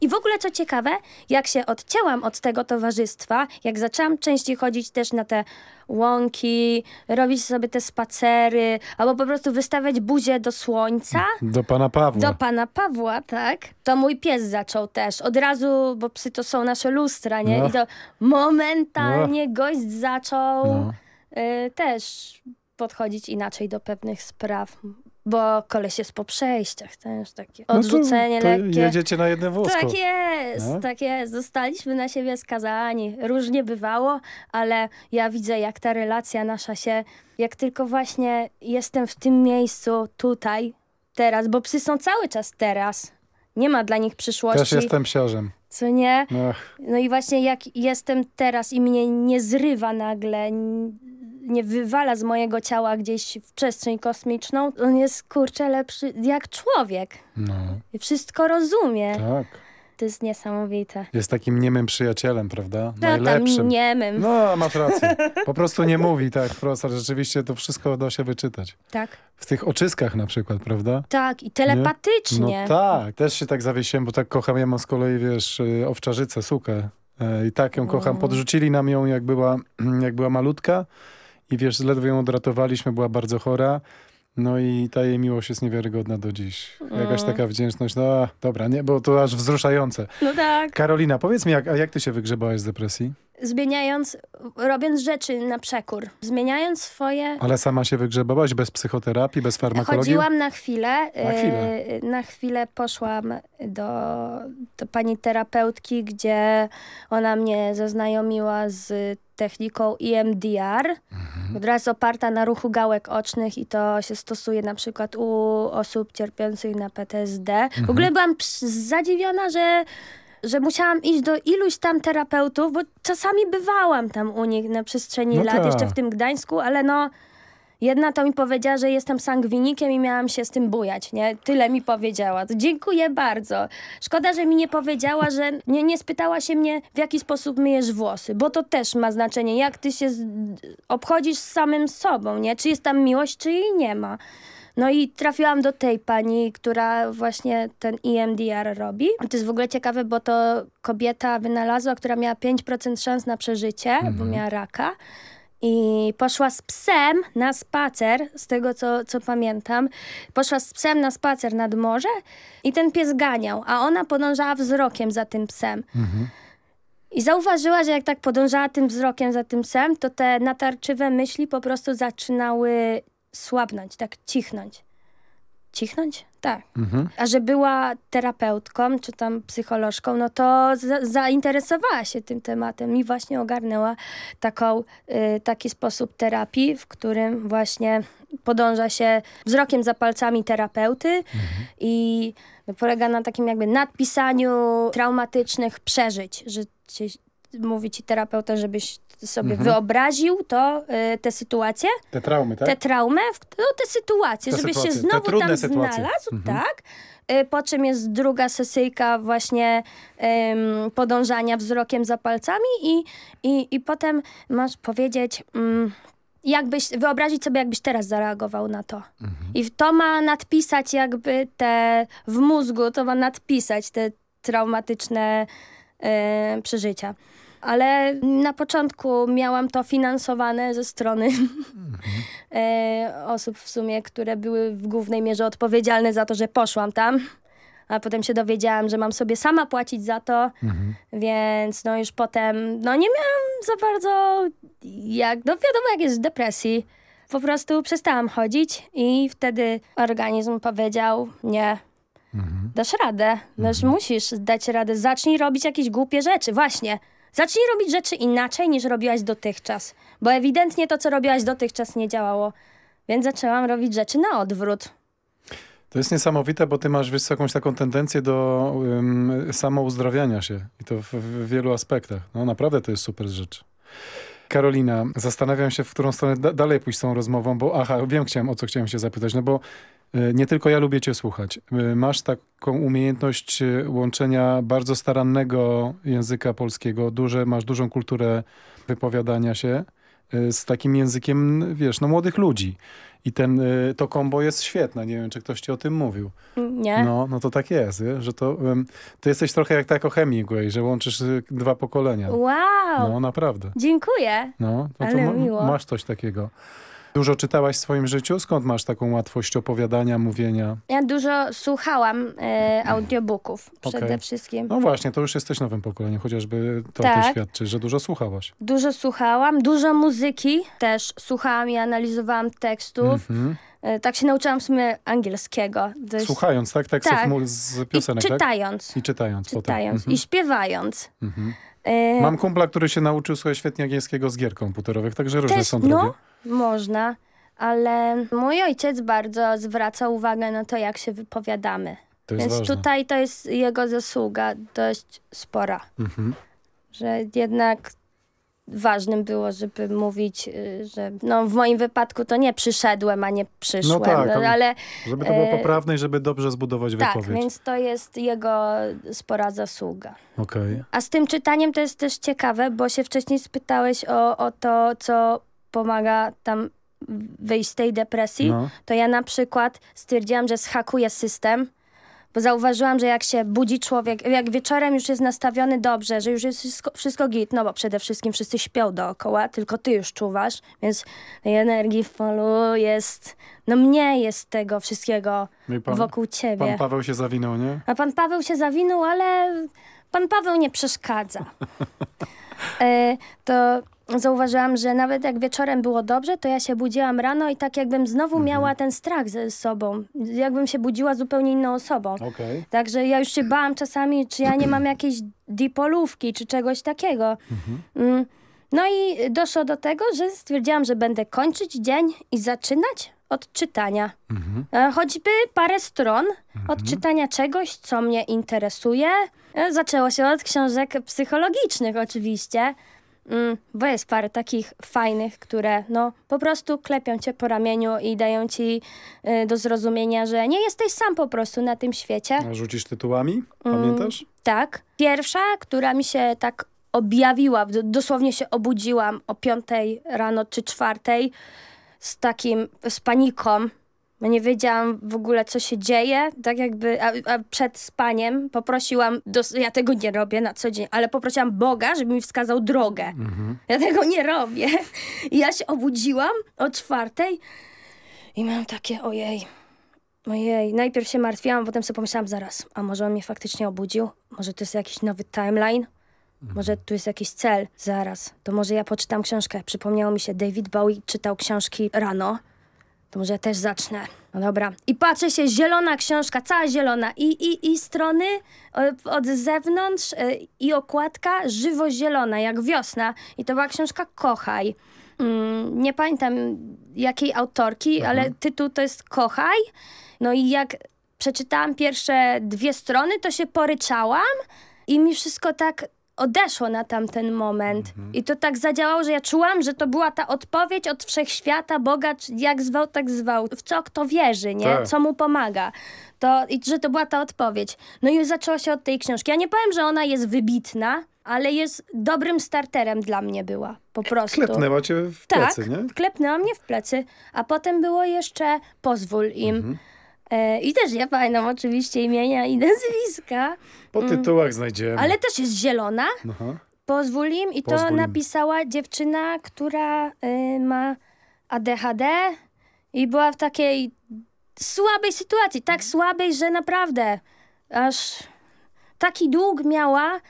I w ogóle co ciekawe, jak się odcięłam od tego towarzystwa, jak zaczęłam częściej chodzić też na te łąki, robić sobie te spacery, albo po prostu wystawiać buzię do słońca, Do pana Pawła. do pana Pawła, tak? To mój pies zaczął też. Od razu, bo psy to są nasze lustra, nie? No. I to momentalnie gość zaczął No. y, też podchodzić inaczej do pewnych spraw. Bo koleś jest po przejściach, też takie No to- odrzucenie to lekkie. jedziecie na jednym wózku. Tak jest, No. tak jest. Zostaliśmy na siebie skazani. Różnie bywało, ale ja widzę, jak ta relacja nasza się, jak tylko właśnie jestem w tym miejscu, tutaj, teraz, bo psy są cały czas teraz. Nie ma dla nich przyszłości. Też jestem psiarzem. Co nie? No i właśnie jak jestem teraz i mnie nie zrywa nagle, nie wywala z mojego ciała gdzieś w przestrzeń kosmiczną, on jest kurczę lepszy jak człowiek. no, I wszystko rozumie. tak. To jest niesamowite. Jest takim niemym przyjacielem, prawda? No tam Najlepszym. niemym. No, masz rację. Po prostu nie mówi tak ale rzeczywiście to wszystko da się wyczytać. Tak. W tych oczyskach na przykład, prawda? Tak, i telepatycznie. No tak, też się tak zawiesiłem, bo tak kocham. Ja mam z kolei, wiesz, y, owczarzycę, sukę. E, I tak ją kocham. Podrzucili nam ją, jak była, <clears throat> jak była malutka. I wiesz, ledwo ją odratowaliśmy, była bardzo chora. No i ta jej miłość jest niewiarygodna do dziś. Jakaś taka wdzięczność. No a, dobra, nie, bo to aż wzruszające. No tak. Karolina, powiedz mi, jak, a jak ty się wygrzebałaś z depresji? Zmieniając, robiąc rzeczy na przekór. Zmieniając swoje... Ale sama się wygrzebałaś bez psychoterapii, bez farmakologii? Chodziłam na chwilę. Na chwilę. e, Na chwilę poszłam do, do pani terapeutki, gdzie ona mnie zaznajomiła z techniką EMDR, Mhm. która jest oparta na ruchu gałek ocznych i to się stosuje na przykład u osób cierpiących na PTSD. Mhm. W ogóle byłam zadziwiona, że że musiałam iść do iluś tam terapeutów, bo czasami bywałam tam u nich na przestrzeni No lat, tak. jeszcze w tym Gdańsku, ale no Jedna to mi powiedziała, że jestem sangwinikiem i miałam się z tym bujać, nie? Tyle mi powiedziała. To dziękuję bardzo. Szkoda, że mi nie powiedziała, że nie, nie spytała się mnie, w jaki sposób myjesz włosy, bo to też ma znaczenie, jak ty się obchodzisz z samym sobą, nie? Czy jest tam miłość, czy jej nie ma. No i trafiłam do tej pani, która właśnie ten EMDR robi. To jest w ogóle ciekawe, bo to kobieta wynalazła, która miała 5% szans na przeżycie, bo miała raka. I poszła z psem na spacer, z tego co, co pamiętam. Poszła z psem na spacer nad morze i ten pies ganiał, a ona podążała wzrokiem za tym psem. I zauważyła, że jak tak podążała tym wzrokiem za tym psem, to te natarczywe myśli po prostu zaczynały słabnąć, tak cichnąć. Cichnąć? Tak. A że była terapeutką, czy tam psycholożką, no to za zainteresowała się tym tematem i właśnie ogarnęła taką, y, taki sposób terapii, w którym właśnie podąża się wzrokiem za palcami terapeuty i polega na takim jakby nadpisaniu traumatycznych przeżyć, że cię mówi ci terapeuta, żebyś sobie Mhm. wyobraził to, y, tę sytuację, Te traumy, tak? tę traumę, w- no te sytuacje, Te żebyś sytuacje, się te znowu tam sytuacje. znalazł, Mhm. tak? Y, Po czym jest druga sesyjka właśnie podążania wzrokiem za palcami i, i, i potem masz powiedzieć, mm, jakbyś, wyobrazić sobie, jakbyś teraz zareagował na to. Mhm. I to ma nadpisać jakby te, w mózgu to ma nadpisać te traumatyczne e, przeżycia. Ale na początku miałam to finansowane ze strony <laughs> e, osób w sumie, które były w głównej mierze odpowiedzialne za to, że poszłam tam. A potem się dowiedziałam, że mam sobie sama płacić za to, więc no już potem, no nie miałam za bardzo, jak, no wiadomo jak jest w depresji. Po prostu przestałam chodzić i wtedy organizm powiedział, nie, dasz radę, dasz, musisz dać radę, zacznij robić jakieś głupie rzeczy, właśnie. Zacznij robić rzeczy inaczej niż robiłaś dotychczas, bo ewidentnie to, co robiłaś dotychczas nie działało. Więc zaczęłam robić rzeczy na odwrót. To jest niesamowite, bo ty masz wiesz, jakąś taką tendencję do um, samouzdrawiania się i to w, w wielu aspektach. No naprawdę to jest super rzecz. Karolina, zastanawiam się, w którą stronę da dalej pójść z tą rozmową, bo aha, wiem chciałem, o co chciałem się zapytać, no bo y, nie tylko ja lubię cię słuchać. Y, masz taką umiejętność y, łączenia bardzo starannego języka polskiego, duże, masz dużą kulturę wypowiadania się z takim językiem, wiesz, no młodych ludzi. I ten, y, to kombo jest świetne. Nie wiem, czy ktoś ci o tym mówił. Nie? No, no to tak jest, wie? że to ty jesteś trochę jak tako Hemingway, że łączysz y, dwa pokolenia. Wow, No, naprawdę. dziękuję. No, no to Ale ma- miło. masz coś takiego. Dużo czytałaś w swoim życiu? Skąd masz taką łatwość opowiadania, mówienia? Ja dużo słuchałam e, audiobooków przede Okej. wszystkim. No właśnie, to już jesteś nowym pokoleniem, chociażby to Tak. świadczy, że dużo słuchałaś. Dużo słuchałam, dużo muzyki też słuchałam i analizowałam tekstów. Mhm. E, tak się nauczyłam w sumie angielskiego. Dość- Słuchając, tak? Tekstów Tak. z I piosenek, tak? czytając. I czytając. Czytając Mhm. i śpiewając. Mhm. E, Mam kumpla, który się nauczył słuchać świetnie angielskiego z gier komputerowych, także różne też, są drogi. no, można, ale mój ojciec bardzo zwraca uwagę na to, jak się wypowiadamy. To Więc ważne. tutaj to jest jego zasługa dość spora. Mhm. że jednak ważnym było, żeby mówić, y, że no w moim wypadku to nie przyszedłem, a nie przyszłem, No tak, ale- ale Żeby to było E, poprawne i żeby dobrze zbudować tak, wypowiedź. więc to jest jego spora zasługa. Okej. A z tym czytaniem to jest też ciekawe, bo się wcześniej spytałeś o, o to, co pomaga tam wyjść z tej depresji. No. To ja na przykład stwierdziłam, że schakuję system, bo zauważyłam, że jak się budzi człowiek, jak wieczorem już jest nastawiony dobrze, że już jest wszystko, wszystko git, no bo przede wszystkim wszyscy śpią dookoła, tylko ty już czuwasz, więc tej energii w polu jest, no mniej jest tego wszystkiego No pan, wokół ciebie. pan Paweł się zawinął, nie? A pan Paweł się zawinął, ale pan Paweł nie przeszkadza. <laughs> e, to zauważyłam, że nawet jak wieczorem było dobrze, to ja się budziłam rano i tak jakbym znowu miała ten strach ze sobą. Jakbym się budziła zupełnie inną osobą. Okej. Także ja już się bałam czasami, czy ja nie mam <clears throat> jakiejś dipolówki, czy czegoś takiego. Mm. No i doszło do tego, że stwierdziłam, że będę kończyć dzień i zaczynać od czytania. E, Choćby parę stron od czytania czegoś, co mnie interesuje. E, Zaczęło się od książek psychologicznych oczywiście, Mm, bo jest parę takich fajnych, które no po prostu klepią cię po ramieniu i dają ci y, do zrozumienia, że nie jesteś sam po prostu na tym świecie. A rzucisz tytułami? Mm. Pamiętasz? Tak. Pierwsza, która mi się tak objawiła, dosłownie się obudziłam o piątej rano czy czwartej z takim, z paniką. No Nie wiedziałam w ogóle, co się dzieje. Tak jakby, a, a przed spaniem poprosiłam, dos- ja tego nie robię na co dzień, ale poprosiłam Boga, żeby mi wskazał drogę. Ja tego nie robię. I ja się obudziłam o czwartej i mam takie, ojej, Ojej, najpierw się martwiłam, potem sobie pomyślałam zaraz, a może on mnie faktycznie obudził? Może to jest jakiś nowy timeline? Może tu jest jakiś cel? Zaraz, to może ja poczytam książkę. Przypomniało mi się, David Bowie czytał książki rano. To może ja też zacznę. No dobra. I patrzę się, zielona książka, cała zielona. I, i, i strony e, od zewnątrz e, i okładka żywo zielona, jak wiosna. I to była książka Kochaj. Mm, nie pamiętam jakiej autorki, ale tytuł to jest Kochaj. No i jak przeczytałam pierwsze dwie strony, to się poryczałam i mi wszystko tak odeszło na tamten moment. I to tak zadziałało, że ja czułam, że to była ta odpowiedź od wszechświata, Boga, jak zwał, tak zwał. W co kto wierzy, nie? Tak. Co mu pomaga. To, I że to była ta odpowiedź. No i zaczęło się od tej książki. Ja nie powiem, że ona jest wybitna, ale jest dobrym starterem dla mnie była. Po prostu. Klepnęła cię w Tak, plecy, nie? klepnęła mnie w plecy, a potem było jeszcze pozwól im. Mhm. E, I też nie pamiętam oczywiście imienia i nazwiska, Po tytułach znajdziemy. ale też jest zielona. Aha. Pozwól im i to Pozwól im. napisała dziewczyna, która y, ma ADHD i była w takiej słabej sytuacji, tak słabej, że naprawdę aż taki dług miała,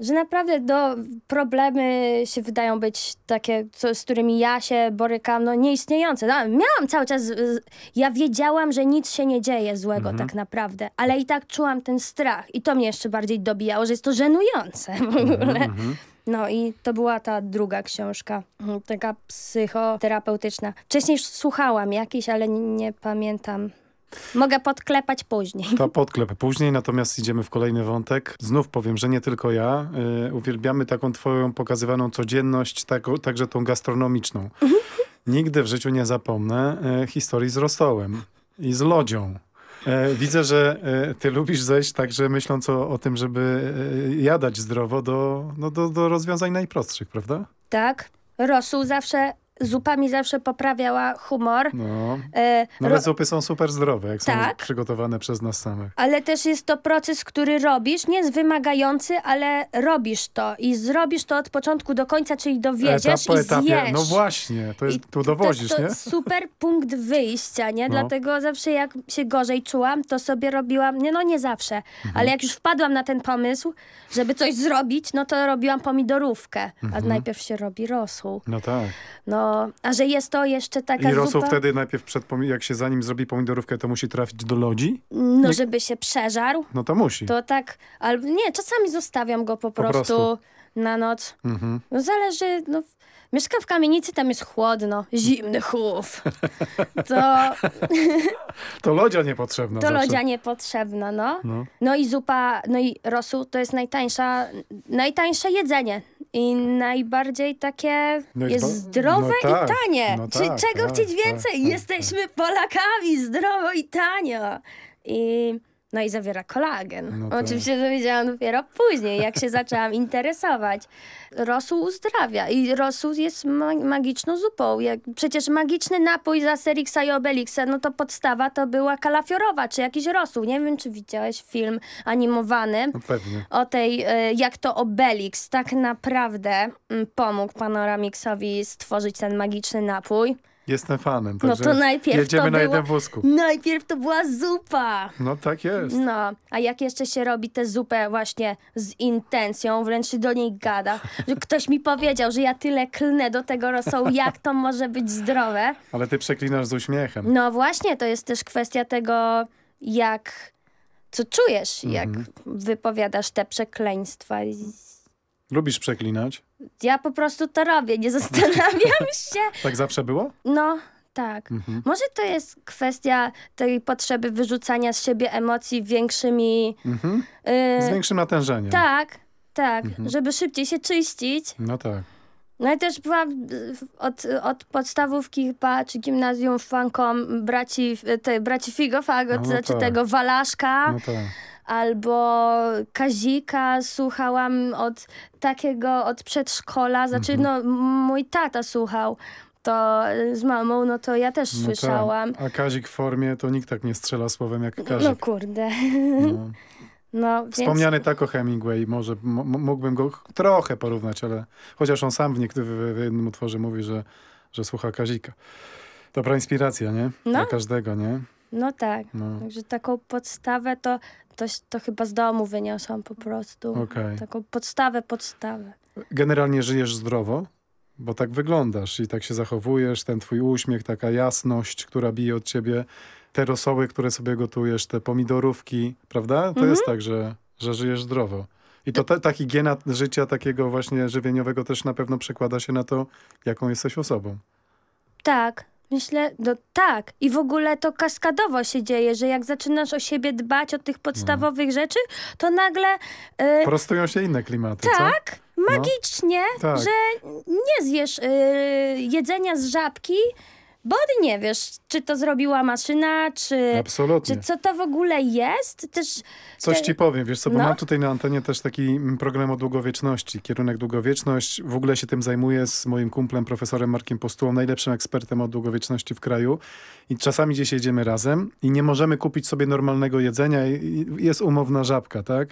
że naprawdę do, problemy się wydają być takie, co, z którymi ja się borykam, no nieistniejące. No, miałam cały czas, ja wiedziałam, że nic się nie dzieje złego tak naprawdę, ale i tak czułam ten strach i to mnie jeszcze bardziej dobijało, że jest to żenujące w ogóle. No i to była ta druga książka, mhm, taka psychoterapeutyczna. Wcześniej słuchałam jakiejś, ale nie pamiętam. Mogę podklepać później. To podklep później, natomiast idziemy w kolejny wątek. Znów powiem, że nie tylko ja. Y, uwielbiamy taką twoją pokazywaną codzienność, taką, także tą gastronomiczną. Nigdy w życiu nie zapomnę y, historii z rosołem i z lodzią. E, Widzę, że e, ty lubisz zejść także myśląc o, o tym, żeby e, jadać zdrowo do, no, do, do rozwiązań najprostszych, prawda? Tak, rosół zawsze, zupa mi zawsze poprawiała humor. No. E, Nawet ro- zupy są super zdrowe, jak są Tak. przygotowane przez nas samych. ale też jest to proces, który robisz, nie jest wymagający, ale robisz to i zrobisz to od początku do końca, czyli dowiedziesz Etap i etapie. zjesz. No właśnie, to jest, I tu dowozisz, to, to nie? super punkt wyjścia, nie? No. Dlatego zawsze jak się gorzej czułam, to sobie robiłam, nie, no nie zawsze, Mhm. ale jak już wpadłam na ten pomysł, żeby coś zrobić, no to robiłam pomidorówkę, Mhm. a najpierw się robi rosół. No tak. No, a że jest to jeszcze taka I rosół zupa, wtedy najpierw, przed, jak się zanim zrobi pomidorówkę, to musi trafić do lodzi? no żeby się przeżarł, No to musi. to tak, albo nie, czasami zostawiam go po prostu, prostu. Na noc. Mhm. No zależy, no, mieszkam w kamienicy, tam jest chłodno, zimny chów. <laughs> To, To lodzia niepotrzebna to zawsze. lodzia niepotrzebna, no. No. No i zupa, no i rosół to jest najtańsza, najtańsze jedzenie. I najbardziej takie No jest ba- zdrowe no tak, i tanie. no Czy tak, czego tak, chcieć tak, więcej? tak, Jesteśmy Polakami, zdrowo i tanio. I no i zawiera kolagen. No tak. Oczywiście dowiedziałam dopiero później, jak się zaczęłam <laughs> interesować. Rosół uzdrawia i rosół jest ma magiczną zupą. Jak, przecież magiczny napój za Asterixa i Obelixa, no to podstawa to była kalafiorowa, czy jakiś rosół. Nie wiem, czy widziałeś film animowany No pewnie. o tej, e, jak to Obelix tak naprawdę mm, pomógł Panoramixowi stworzyć ten magiczny napój. Jestem fanem, No także to najpierw jedziemy to na było- jednym wózku. Najpierw to była zupa. No tak jest. No, a jak jeszcze się robi tę zupę właśnie z intencją, wręcz się do niej gada, że ktoś mi powiedział, że ja tyle klnę do tego rosołu, jak to może być zdrowe. Ale ty przeklinasz z uśmiechem. No właśnie, to jest też kwestia tego, jak, co czujesz, jak Mhm. wypowiadasz te przekleństwa. Lubisz przeklinać? Ja po prostu to robię, nie zastanawiam <laughs> się. Tak zawsze było? No, tak. Mhm. Może to jest kwestia tej potrzeby wyrzucania z siebie emocji większymi... Mhm. y, Z większym natężeniem. tak, tak, Mhm. żeby szybciej się czyścić. No tak. No i też byłam y, od, od podstawówki chyba, czy gimnazjum fanką braci, te, braci Figofago, No to znaczy tak. tego Walaszka. No tak. Albo Kazika słuchałam od takiego, od przedszkola, znaczy Mhm. no mój tata słuchał to y, z mamą, no to ja też No słyszałam. Tak. A Kazik w formie to nikt tak nie strzela słowem jak No Kazik. kurde, No. <laughs> no więc... Wspomniany Taco Hemingway, może mógłbym go trochę porównać, ale chociaż on sam w, niektórych, w jednym utworze mówi, że, że słucha Kazika. Dobra inspiracja, nie? No. Dla każdego, nie? No tak, No. także taką podstawę to, to, to chyba z domu wyniosłam po prostu. Okej. Taką podstawę, podstawę. Generalnie żyjesz zdrowo, bo tak wyglądasz i tak się zachowujesz, ten twój uśmiech, taka jasność, która bije od ciebie, te rosoły, które sobie gotujesz, te pomidorówki, prawda? To Mhm. jest tak, że, że żyjesz zdrowo. I to ta, ta higiena życia takiego właśnie żywieniowego też na pewno przekłada się na to, jaką jesteś osobą. Tak, Myślę, no tak. I w ogóle to kaskadowo się dzieje, że jak zaczynasz o siebie dbać, o tych podstawowych rzeczy, to nagle y, Prostują się inne klimaty, co? tak, magicznie, Tak. że nie zjesz y, jedzenia z żabki, bo ty nie wiesz, czy to zrobiła maszyna, czy, Absolutnie. czy co to w ogóle jest. Też Coś ci powiem, wiesz co, bo No. mam tutaj na antenie też taki program o długowieczności. Kierunek długowieczność. W ogóle się tym zajmuję z moim kumplem, profesorem Markiem Postułą, najlepszym ekspertem od długowieczności w kraju. I czasami gdzieś jedziemy razem i nie możemy kupić sobie normalnego jedzenia i jest umowna żabka, tak?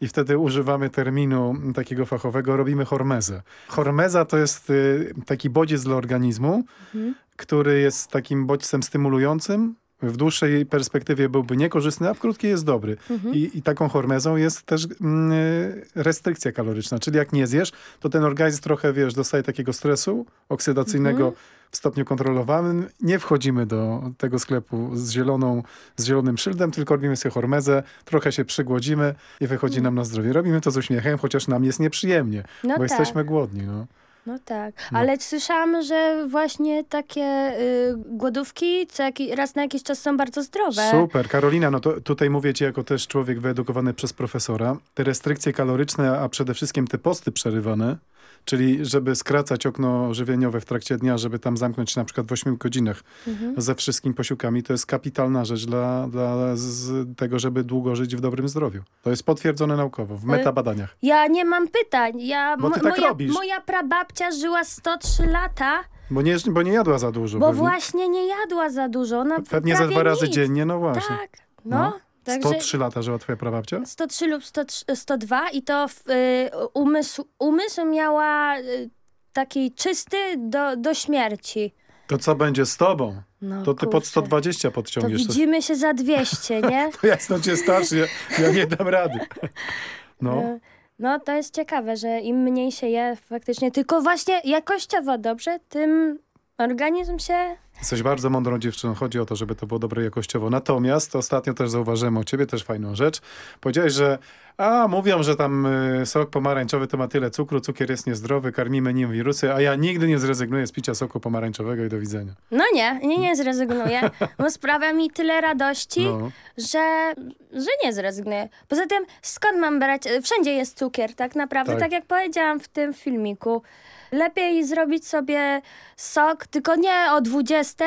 I wtedy używamy terminu takiego fachowego, robimy hormezę. Hormeza to jest y, taki bodziec dla organizmu, który jest takim bodźcem stymulującym. W dłuższej perspektywie byłby niekorzystny, a w krótkiej jest dobry. I, I taką hormezą jest też mm, restrykcja kaloryczna. Czyli jak nie zjesz, to ten organizm trochę, wiesz, dostaje takiego stresu oksydacyjnego w stopniu kontrolowanym. Nie wchodzimy do tego sklepu z, zieloną, z zielonym szyldem, tylko robimy sobie hormezę, trochę się przygłodzimy i wychodzi nam na zdrowie. Robimy to z uśmiechem, chociaż nam jest nieprzyjemnie, No bo tak. jesteśmy głodni. No. No tak, ale słyszałam, że właśnie takie y, głodówki co jaki, raz na jakiś czas są bardzo zdrowe. Super. Karolina, no to tutaj mówię ci jako też człowiek wyedukowany przez profesora. Te restrykcje kaloryczne, a przede wszystkim te posty przerywane, czyli żeby skracać okno żywieniowe w trakcie dnia, żeby tam zamknąć się na przykład w 8 godzinach Mhm. ze wszystkimi posiłkami, to jest kapitalna rzecz dla, dla z tego, żeby długo żyć w dobrym zdrowiu. To jest potwierdzone naukowo, w metabadaniach. Ja nie mam pytań. Ja, Bo ty tak moja, robisz. moja prababcia żyła 103 lata, Bo nie, bo nie jadła za dużo. bo pewnie, właśnie nie jadła za dużo. Ona pewnie prawie dwa razy nic. dziennie, no właśnie. Tak, no. No. Także 103 lata żyła twoja prababcia? 103 lub 103, 102 i to w, y, umysł, umysł miała y, taki czysty do, do śmierci. To co będzie z tobą? No, To ty pod kurczę. 120 To podciągniesz. widzimy się za 200, nie? <laughs> To jasno cię starszy, ja, ja nie dam rady. No, E, No to jest ciekawe, że im mniej się je faktycznie, tylko właśnie jakościowo dobrze, tym organizm się... jesteś bardzo mądrą dziewczyną. Chodzi o to, żeby to było dobre jakościowo. Natomiast ostatnio też zauważyłem o ciebie też fajną rzecz. Powiedziałeś, że a, mówią, że tam y, sok pomarańczowy to ma tyle cukru, cukier jest niezdrowy, karmimy nim wirusy, a ja nigdy nie zrezygnuję z picia soku pomarańczowego i do widzenia. No nie, nie, nie zrezygnuję, <laughs> bo sprawia mi tyle radości, No. że, że nie zrezygnuję. Poza tym, skąd mam brać? Wszędzie jest cukier, tak naprawdę, Tak. tak, jak powiedziałam w tym filmiku. Lepiej zrobić sobie sok, tylko nie o 20.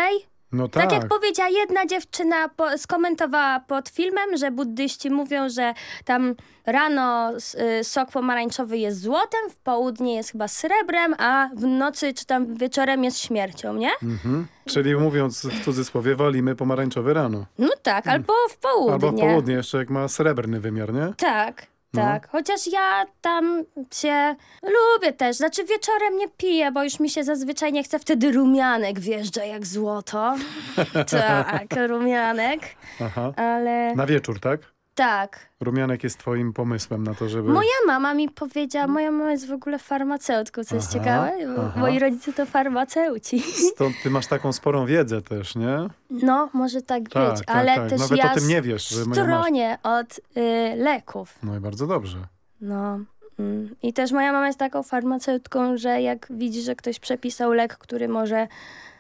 No tak. Tak, jak powiedziała jedna dziewczyna, po, skomentowała pod filmem, że buddyści mówią, że tam rano y, sok pomarańczowy jest złotem, w południe jest chyba srebrem, a w nocy czy tam wieczorem jest śmiercią, nie? Mhm. Czyli mówiąc w cudzysłowie, walimy pomarańczowy rano. No tak, albo w południe. Albo w południe jeszcze, jak ma srebrny wymiar, nie? Tak, No. tak. Chociaż ja tam się lubię też. Znaczy wieczorem nie piję, bo już mi się zazwyczaj nie chce. Wtedy rumianek wjeżdża jak złoto. <laughs> tak, rumianek. Aha. Ale Na wieczór, tak? Tak. Rumianek jest twoim pomysłem na to, żeby... Moja mama mi powiedziała, moja mama jest w ogóle farmaceutką, co jest Aha, ciekawe. aha. Moi rodzice to farmaceuci. Stąd ty masz taką sporą wiedzę też, nie? No, może tak, Tak, być, tak, ale tak. też Nawet ja o tym nie wiesz, że moja masz. od y, leków. No i bardzo dobrze. No. mm. I też moja mama jest taką farmaceutką, że jak widzi, że ktoś przepisał lek, który może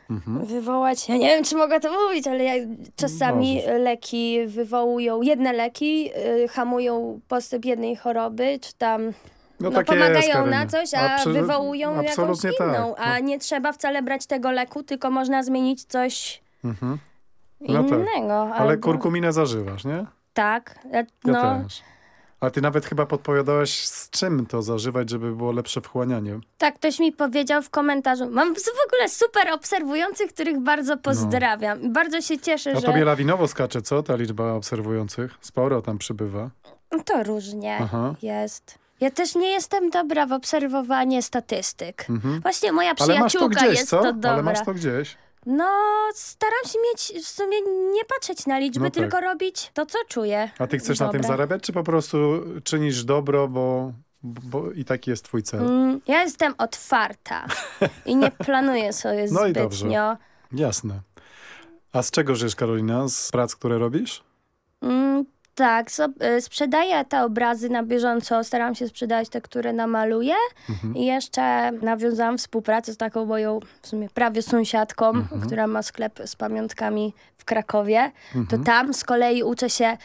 Mhm. wywołać, ja nie wiem, czy mogę to mówić, ale ja, czasami Możesz. leki wywołują, jedne leki y, hamują postęp jednej choroby, czy tam no, tak pomagają jest, na coś, a wywołują jakąś absolutnie inną, tak. a nie trzeba wcale brać tego leku, tylko można zmienić coś Mhm. No tak. innego. Ale albo- kurkuminę zażywasz, nie? Tak, ja- Ja no, też. A ty nawet chyba podpowiadałaś, z czym to zażywać, żeby było lepsze wchłanianie. Tak, ktoś mi powiedział w komentarzu. Mam w ogóle super obserwujących, których bardzo pozdrawiam. I Bardzo się cieszę, A że tobie lawinowo skacze, co? Ta liczba obserwujących? Sporo tam przybywa. to różnie Aha. jest. Ja też nie jestem dobra w obserwowanie statystyk. Mhm. Właśnie moja Ale masz to przyjaciółka gdzieś, jest co? to dobra. Ale masz to gdzieś. No, staram się mieć, w sumie nie patrzeć na liczby, No tak. tylko robić to, co czuję. A ty chcesz na tym Dobre. zarabiać, czy po prostu czynisz dobro, bo, bo i taki jest twój cel? Mm, ja jestem otwarta i nie <laughs> planuję sobie No i dobrze. zbytnio. Jasne. A z czego żyjesz, Karolina? Z prac, które robisz? Mm, Tak, so, y, sprzedaję te obrazy na bieżąco. Staram się sprzedać te, które namaluję. I jeszcze nawiązałam współpracę z taką moją w sumie prawie sąsiadką, która ma sklep z pamiątkami w Krakowie. To tam z kolei uczę się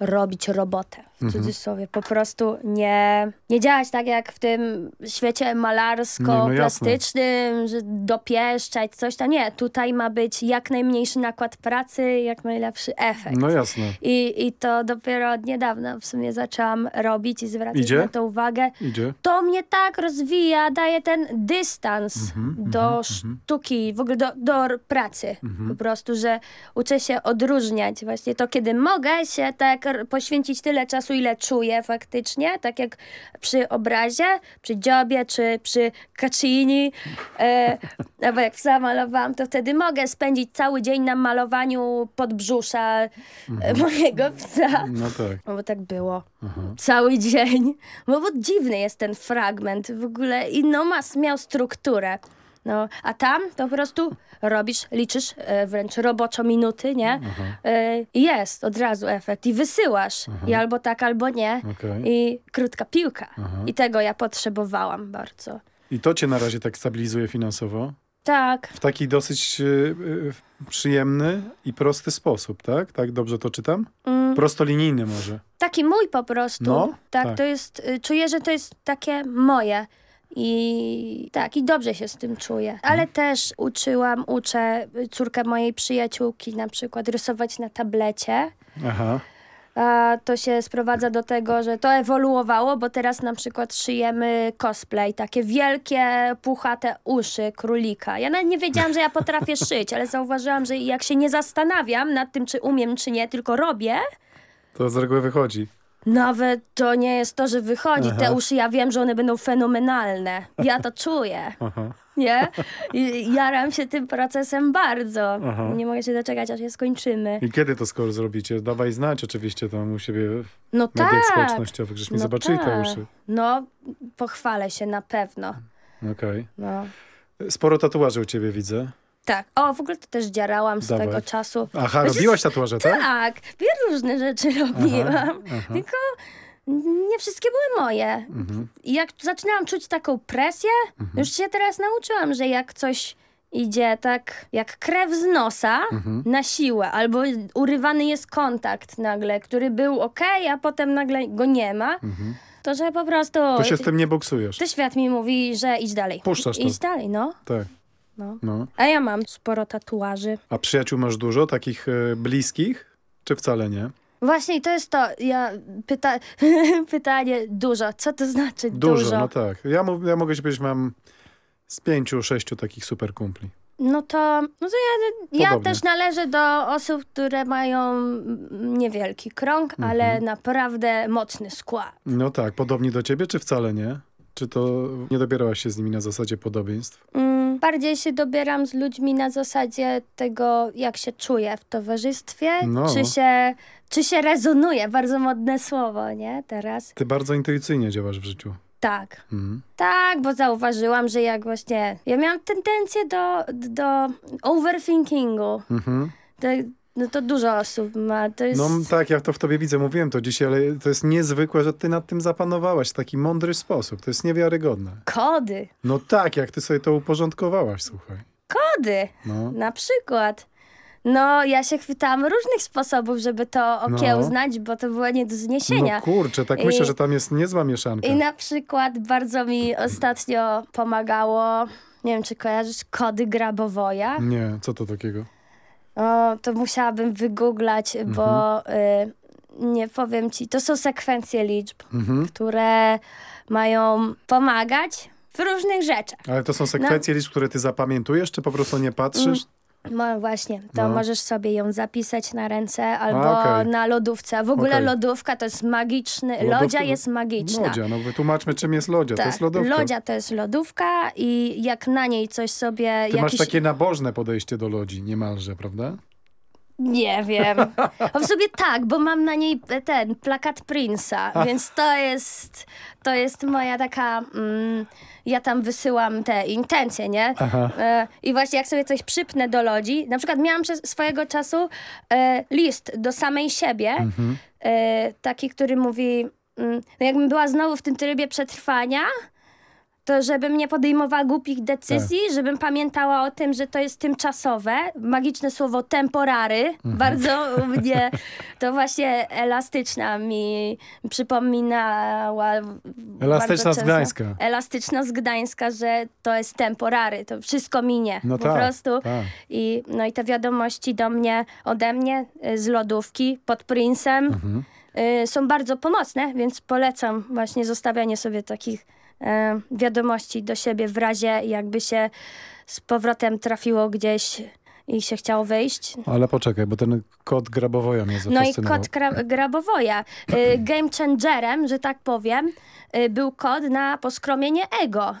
robić robotę, w cudzysłowie. Po prostu nie, nie działać tak jak w tym świecie Nie, no malarsko-plastycznym, że dopieszczać coś tam. Nie, tutaj ma być jak najmniejszy nakład pracy, jak najlepszy efekt. No jasne. I, I to dopiero od niedawna w sumie zaczęłam robić i zwracać Idzie? na to uwagę. Idzie. To mnie tak rozwija, daje ten dystans Mhm, do sztuki, w ogóle do, do pracy. Mhm. Po prostu, że uczę się odróżniać właśnie to, kiedy mogę się tak poświęcić tyle czasu, ile czuję faktycznie, tak jak przy obrazie, przy dziobie, czy przy Caccini, e, <laughs> albo jak psa malowałam, to wtedy mogę spędzić cały dzień na malowaniu podbrzusza e, mojego psa. No tak. No bo tak było. Cały dzień. No bo dziwny jest ten fragment. W ogóle inną mas miał strukturę. No, a tam to po prostu robisz, liczysz e, wręcz roboczo minuty, nie? E, jest od razu efekt. I wysyłasz. I albo tak, albo nie. Okej. I krótka piłka. I tego ja potrzebowałam bardzo. I to cię na razie tak stabilizuje finansowo? Tak. W taki dosyć y, y, przyjemny i prosty sposób, tak? Tak dobrze to czytam? Mm, Prostolinijny może. taki mój po prostu. No, tak, tak. to jest, y, czuję, że to jest takie moje. I tak, i dobrze się z tym czuję. Ale też uczyłam, uczę córkę mojej przyjaciółki na przykład rysować na tablecie. Aha. A to się sprowadza do tego, że to ewoluowało, bo teraz na przykład szyjemy cosplay, takie wielkie, puchate uszy królika. Ja nawet nie wiedziałam, że ja potrafię <laughs> szyć, ale zauważyłam, że jak się nie zastanawiam nad tym, czy umiem, czy nie, tylko robię, To z reguły wychodzi. Nawet to nie jest to, że wychodzi. Te Aha. uszy, ja wiem, że one będą fenomenalne. Ja to czuję, Aha. nie? I jaram się tym procesem bardzo. Aha. Nie mogę się doczekać, aż je skończymy. I kiedy to skoro zrobicie? Dawaj znać oczywiście tam u siebie w No mediach tak. społecznościowych, żeśmy no zobaczyli te tak. uszy. No, pochwalę się na pewno. Okej. No. Sporo tatuaży u ciebie widzę. Tak. O, w ogóle to też dzierałam Dawaj. swego czasu. Aha, Znaczy, robiłaś tatuaże, tak? Tak, różne rzeczy <laughs> robiłam. aha. Tylko nie wszystkie były moje. Mhm. I jak zaczynałam czuć taką presję, już się teraz nauczyłam, że jak coś idzie tak jak krew z nosa Mhm. na siłę, albo urywany jest kontakt nagle, który był ok, a potem nagle go nie ma, to że po prostu Mhm. To się z tym nie boksujesz. to świat mi mówi, że idź dalej. Puszczasz to. Idź dalej, no. Tak. No. No. A ja mam sporo tatuaży. A przyjaciół masz dużo, takich e, bliskich? Czy wcale nie? Właśnie i to jest to, ja pyta <laughs> pytanie dużo. Co to znaczy Dużo, dużo? no tak. Ja, ja mogę ci powiedzieć, mam z pięciu, sześciu takich super kumpli. No to, no to ja, ja też należę do osób, które mają niewielki krąg, Mhm. ale naprawdę mocny skład. No tak, podobni do ciebie, czy wcale nie? Czy to nie dobierałaś się z nimi na zasadzie podobieństw? Mm, bardziej się dobieram z ludźmi na zasadzie tego, jak się czuję w towarzystwie, No. czy, się, czy się rezonuje. Bardzo modne słowo, nie? Teraz. Ty bardzo intuicyjnie działasz w życiu. Tak. Mhm. Tak, bo zauważyłam, że jak właśnie... Ja miałam tendencję do, do overthinkingu. Mhm. To, no to dużo osób ma. To jest... No tak, ja to w tobie widzę, mówiłem to dzisiaj, ale to jest niezwykłe, że ty nad tym zapanowałaś w taki mądry sposób. To jest niewiarygodne. Kody. No tak, jak ty sobie to uporządkowałaś, słuchaj. Kody. No. Na przykład. No, ja się chwytałam różnych sposobów, żeby to No. okiełznać, bo to było nie do zniesienia. No kurczę, tak I- myślę, że tam jest niezła mieszanka. I na przykład bardzo mi ostatnio pomagało, nie wiem, czy kojarzysz kody Grabowoja. Nie, co to takiego? O, to musiałabym wygooglać, bo y, nie powiem ci, to są sekwencje liczb, Mhm. które mają pomagać w różnych rzeczach. Ale to są sekwencje liczb, które ty zapamiętujesz, czy po prostu nie patrzysz? No właśnie, to No. możesz sobie ją zapisać na ręce albo okej. na lodówce. W ogóle Okej. lodówka to jest magiczny, Lodówka- lodzia jest magiczna. Lodzia, no wytłumaczmy, czym jest lodzia. to Tak, jest lodówka. lodzia to jest lodówka i jak na niej coś sobie Ty masz jakiś... takie nabożne podejście do lodzi, niemalże, prawda? Nie wiem. A w sobie tak, bo mam na niej ten plakat Prince'a, więc to jest, to jest moja taka... Mm, ja tam wysyłam te intencje, nie? E, I właśnie jak sobie coś przypnę do lodzi, na przykład miałam przez swojego czasu e, list do samej siebie, e, taki, który mówi, mm, no jakbym była znowu w tym trybie przetrwania, to żebym nie podejmowała głupich decyzji, żebym pamiętała o tym, że to jest tymczasowe. Magiczne słowo temporary. Bardzo <laughs> mnie to właśnie elastyczna mi przypominała. Elastyczna z. Gdańska. Elastyczna z Gdańska, że to jest temporary, to wszystko minie No po tak, prostu. tak. I, no i te wiadomości do mnie, ode mnie y, z lodówki pod Prince'em Mhm. y, są bardzo pomocne, więc polecam właśnie zostawianie sobie takich wiadomości do siebie w razie jakby się z powrotem trafiło gdzieś i się chciało wyjść. Ale poczekaj, bo ten kod grabowoja mnie No i kod gra- grabowoja. Y, <clears throat> game changerem, że tak powiem, y, był kod na poskromienie ego.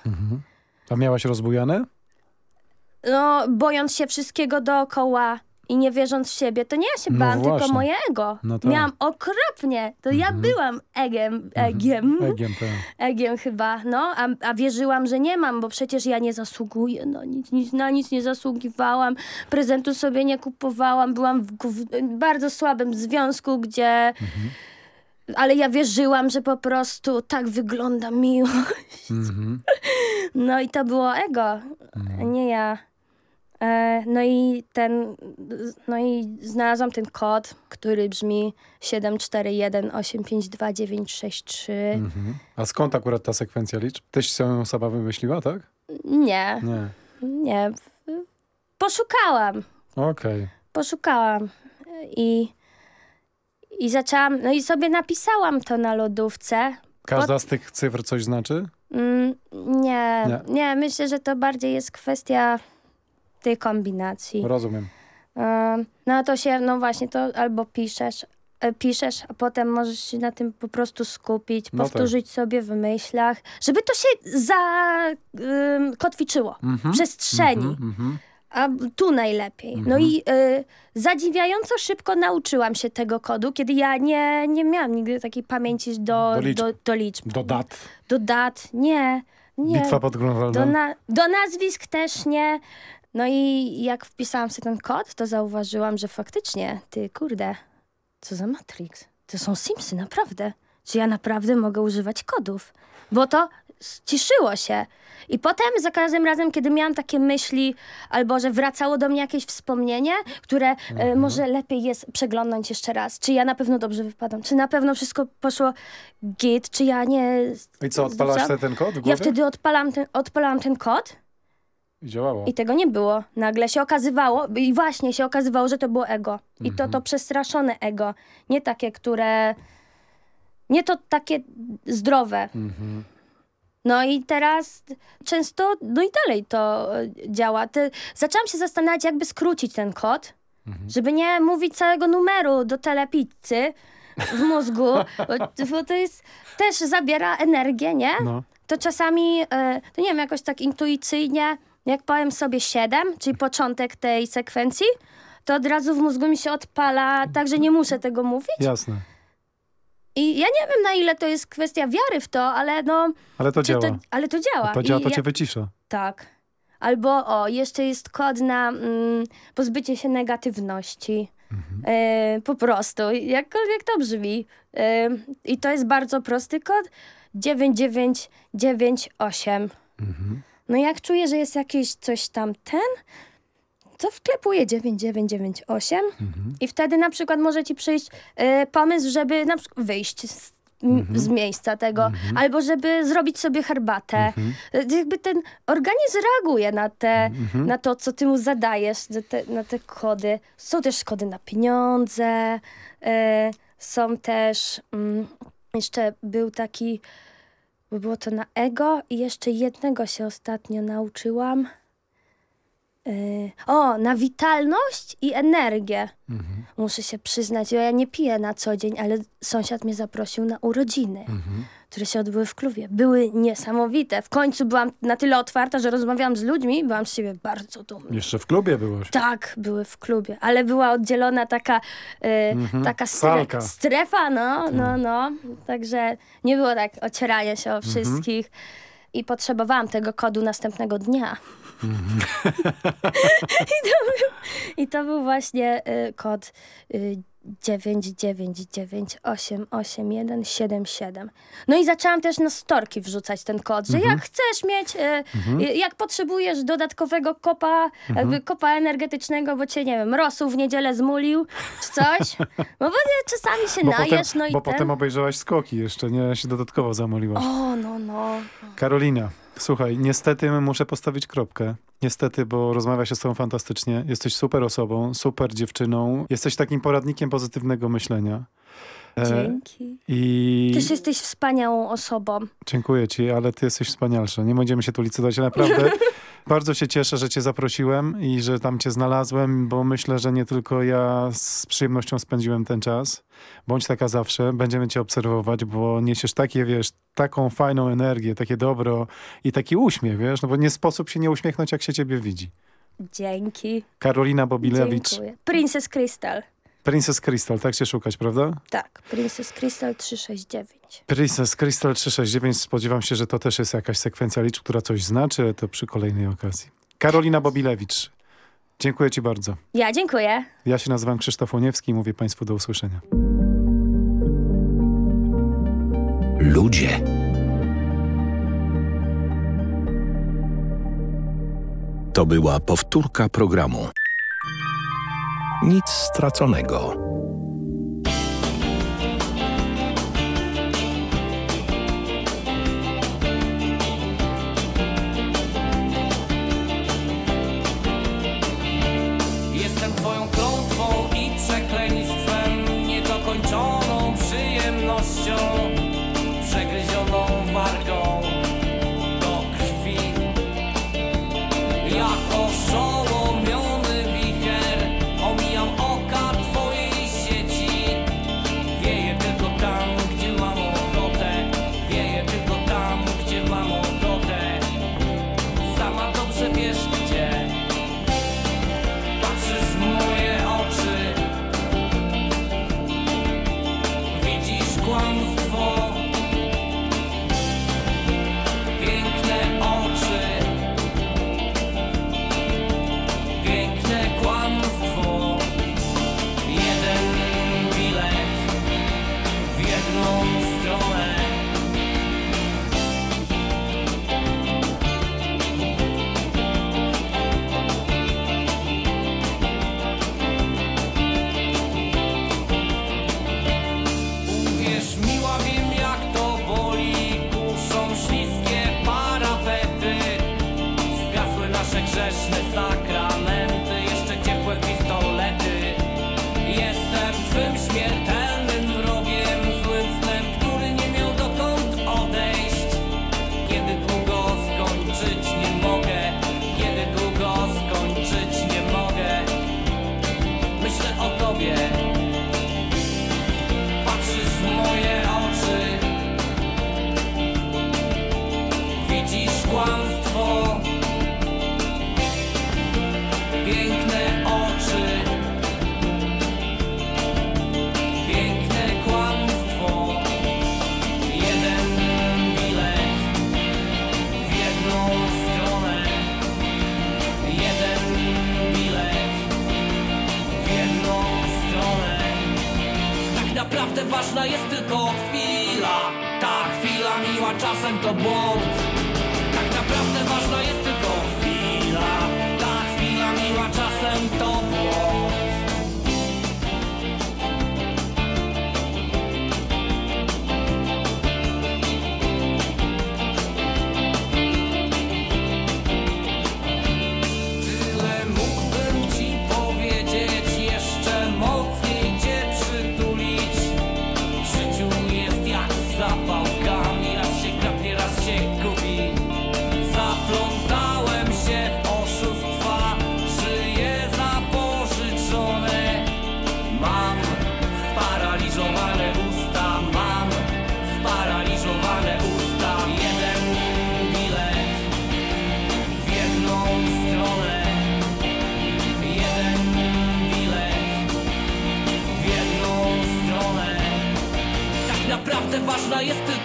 A miałaś rozbujane? No, bojąc się wszystkiego dookoła i nie wierząc w siebie, to nie ja się No bałam, tylko moje ego. No tak. Miałam okropnie, to ja byłam egiem, egiem, Egiem, tak. egiem chyba, no, a, a wierzyłam, że nie mam, bo przecież ja nie zasługuję na nic, nic, na nic nie zasługiwałam, prezentu sobie nie kupowałam, byłam w, w bardzo słabym związku, gdzie... Ale ja wierzyłam, że po prostu tak wygląda miłość. Mhm. No i to było ego, nie ja. E, no i ten, no i znalazłam ten kod, który brzmi 741852963. Mhm. A skąd akurat ta sekwencja liczb? Tyś się ją sama wymyśliła, tak? Nie, Nie. nie. Poszukałam, Okej. poszukałam i, i zaczęłam, no i sobie napisałam to na lodówce. Każda z tych cyfr coś znaczy? Mm, nie, Nie. nie, myślę, że to bardziej jest kwestia tej kombinacji. Rozumiem. Ym, No to się, no właśnie, to albo piszesz, e, piszesz, a potem możesz się na tym po prostu skupić, No tak. powtórzyć sobie w myślach, żeby to się zakotwiczyło w przestrzeni. Mhm, mhm. A tu najlepiej. No i y, zadziwiająco szybko nauczyłam się tego kodu, kiedy ja nie, nie miałam nigdy takiej pamięci do, Do liczb. do, do liczb. Do dat. Do dat. Nie, nie. Bitwa pod Do, Grunwaldem. na, do nazwisk też nie. No i jak wpisałam sobie ten kod, to zauważyłam, że faktycznie, ty kurde, co za Matrix? To są Simsy, naprawdę. Czy ja naprawdę mogę używać kodów? Bo to ciszyło się. I potem za każdym razem, kiedy miałam takie myśli, albo że wracało do mnie jakieś wspomnienie, które e, Mhm. może lepiej jest przeglądnąć jeszcze raz. Czy ja na pewno dobrze wypadam? Czy na pewno wszystko poszło git? Czy ja nie... I co, odpalasz ten kod? Ja wtedy odpalam ten, odpalałam ten kod I działało. i tego nie było. Nagle się okazywało, i właśnie się okazywało, że to było ego. I to to przestraszone ego. Nie takie, które... Nie to takie zdrowe. Mhm. No i teraz często, no i dalej to e, działa. Ty, zaczęłam się zastanawiać, jakby skrócić ten kod, żeby nie mówić całego numeru do telepizzy w mózgu, bo, bo to jest, też zabiera energię, nie? No. to czasami, e, to nie wiem, jakoś tak intuicyjnie, jak powiem sobie 7, czyli początek tej sekwencji, to od razu w mózgu mi się odpala, tak, że nie muszę tego mówić. Jasne. I ja nie wiem, na ile to jest kwestia wiary w to, ale no... Ale to działa. To, ale to działa. To działa, I to ja- cię wycisza. Tak. Albo, o, jeszcze jest kod na mm, pozbycie się negatywności. E, po prostu, jakkolwiek to brzmi. E, I to jest bardzo prosty kod. 9998. No jak czuję, że jest jakieś coś tam ten, to wklepuję 9998 i wtedy na przykład może ci przyjść e, pomysł, żeby na przykład wyjść z, m, z miejsca tego, albo żeby zrobić sobie herbatę. E, Jakby ten organizm reaguje na, te, na to, co ty mu zadajesz, na te, na te kody. Są też kody na pieniądze, e, są też... Mm, jeszcze był taki, bo było to na ego i jeszcze jednego się ostatnio nauczyłam. Yy, o, na witalność i energię. Muszę się przyznać, ja nie piję na co dzień, ale sąsiad mnie zaprosił na urodziny, które się odbyły w klubie. Były niesamowite. W końcu byłam na tyle otwarta, że rozmawiałam z ludźmi i byłam z siebie bardzo dumna. Jeszcze w klubie byłaś. Tak, były w klubie, ale była oddzielona taka, e, taka stre- strefa, no, no, no. Także nie było tak ocierania się o wszystkich. I potrzebowałam tego kodu następnego dnia. <laughs> I, to był, I to był właśnie e, kod e, 999888177. No i zaczęłam też na storki wrzucać ten kod, że jak chcesz mieć, e, e, jak potrzebujesz dodatkowego kopa, jakby kopa energetycznego, bo cię, nie wiem, rosół w niedzielę zmulił, czy coś. <laughs> No bo nie, czasami się Bo, najesz, potem, no i bo ten. potem obejrzałaś skoki jeszcze, nie? Się dodatkowo zamoliłaś. O, no, no. Karolina, słuchaj, niestety muszę postawić kropkę. Niestety, bo rozmawia się z tobą fantastycznie. Jesteś super osobą, super dziewczyną. Jesteś takim poradnikiem pozytywnego myślenia. E, Dzięki. I Też jesteś wspaniałą osobą. dziękuję ci, ale ty jesteś wspanialsza. Nie będziemy się tu licytować, naprawdę <laughs> bardzo się cieszę, że cię zaprosiłem i że tam cię znalazłem, bo myślę, że nie tylko ja z przyjemnością spędziłem ten czas. Bądź taka zawsze, będziemy cię obserwować, bo niesiesz takie, wiesz, taką fajną energię, takie dobro i taki uśmiech, wiesz, no bo nie sposób się nie uśmiechnąć, jak się ciebie widzi. Dzięki. Karolina Bobilewicz, Dziękuję. Princess Crystal. Princess Crystal, tak się szukać, prawda? Tak, Princess Crystal 369. Princess Crystal 369, spodziewam się, że to też jest jakaś sekwencja liczb, która coś znaczy, ale to przy kolejnej okazji. Karolina Bobilewicz, dziękuję ci bardzo. Ja dziękuję. Ja się nazywam Krzysztof Łoniewski i mówię państwu do usłyszenia. Ludzie. To była powtórka programu. Nic straconego.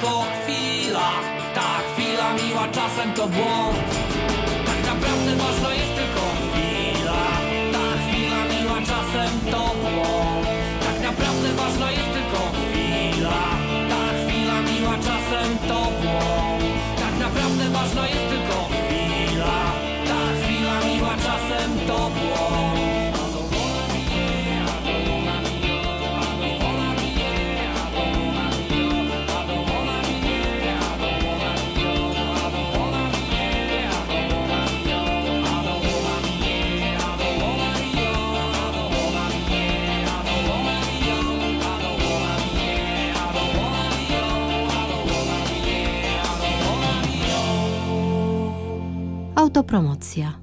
Tylko chwila Ta chwila miła czasem to błąd Autopromocja.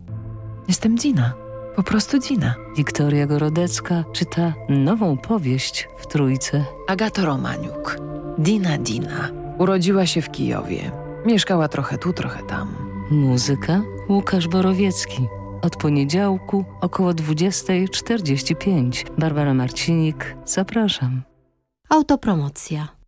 Jestem Dina. Po prostu Dina. Wiktoria Gorodecka czyta nową powieść w Trójce. Agato Romaniuk. Dina Dina. Urodziła się w Kijowie. Mieszkała trochę tu, trochę tam. Muzyka Łukasz Borowiecki. Od poniedziałku około 20.45. Barbara Marcinik, zapraszam. Autopromocja.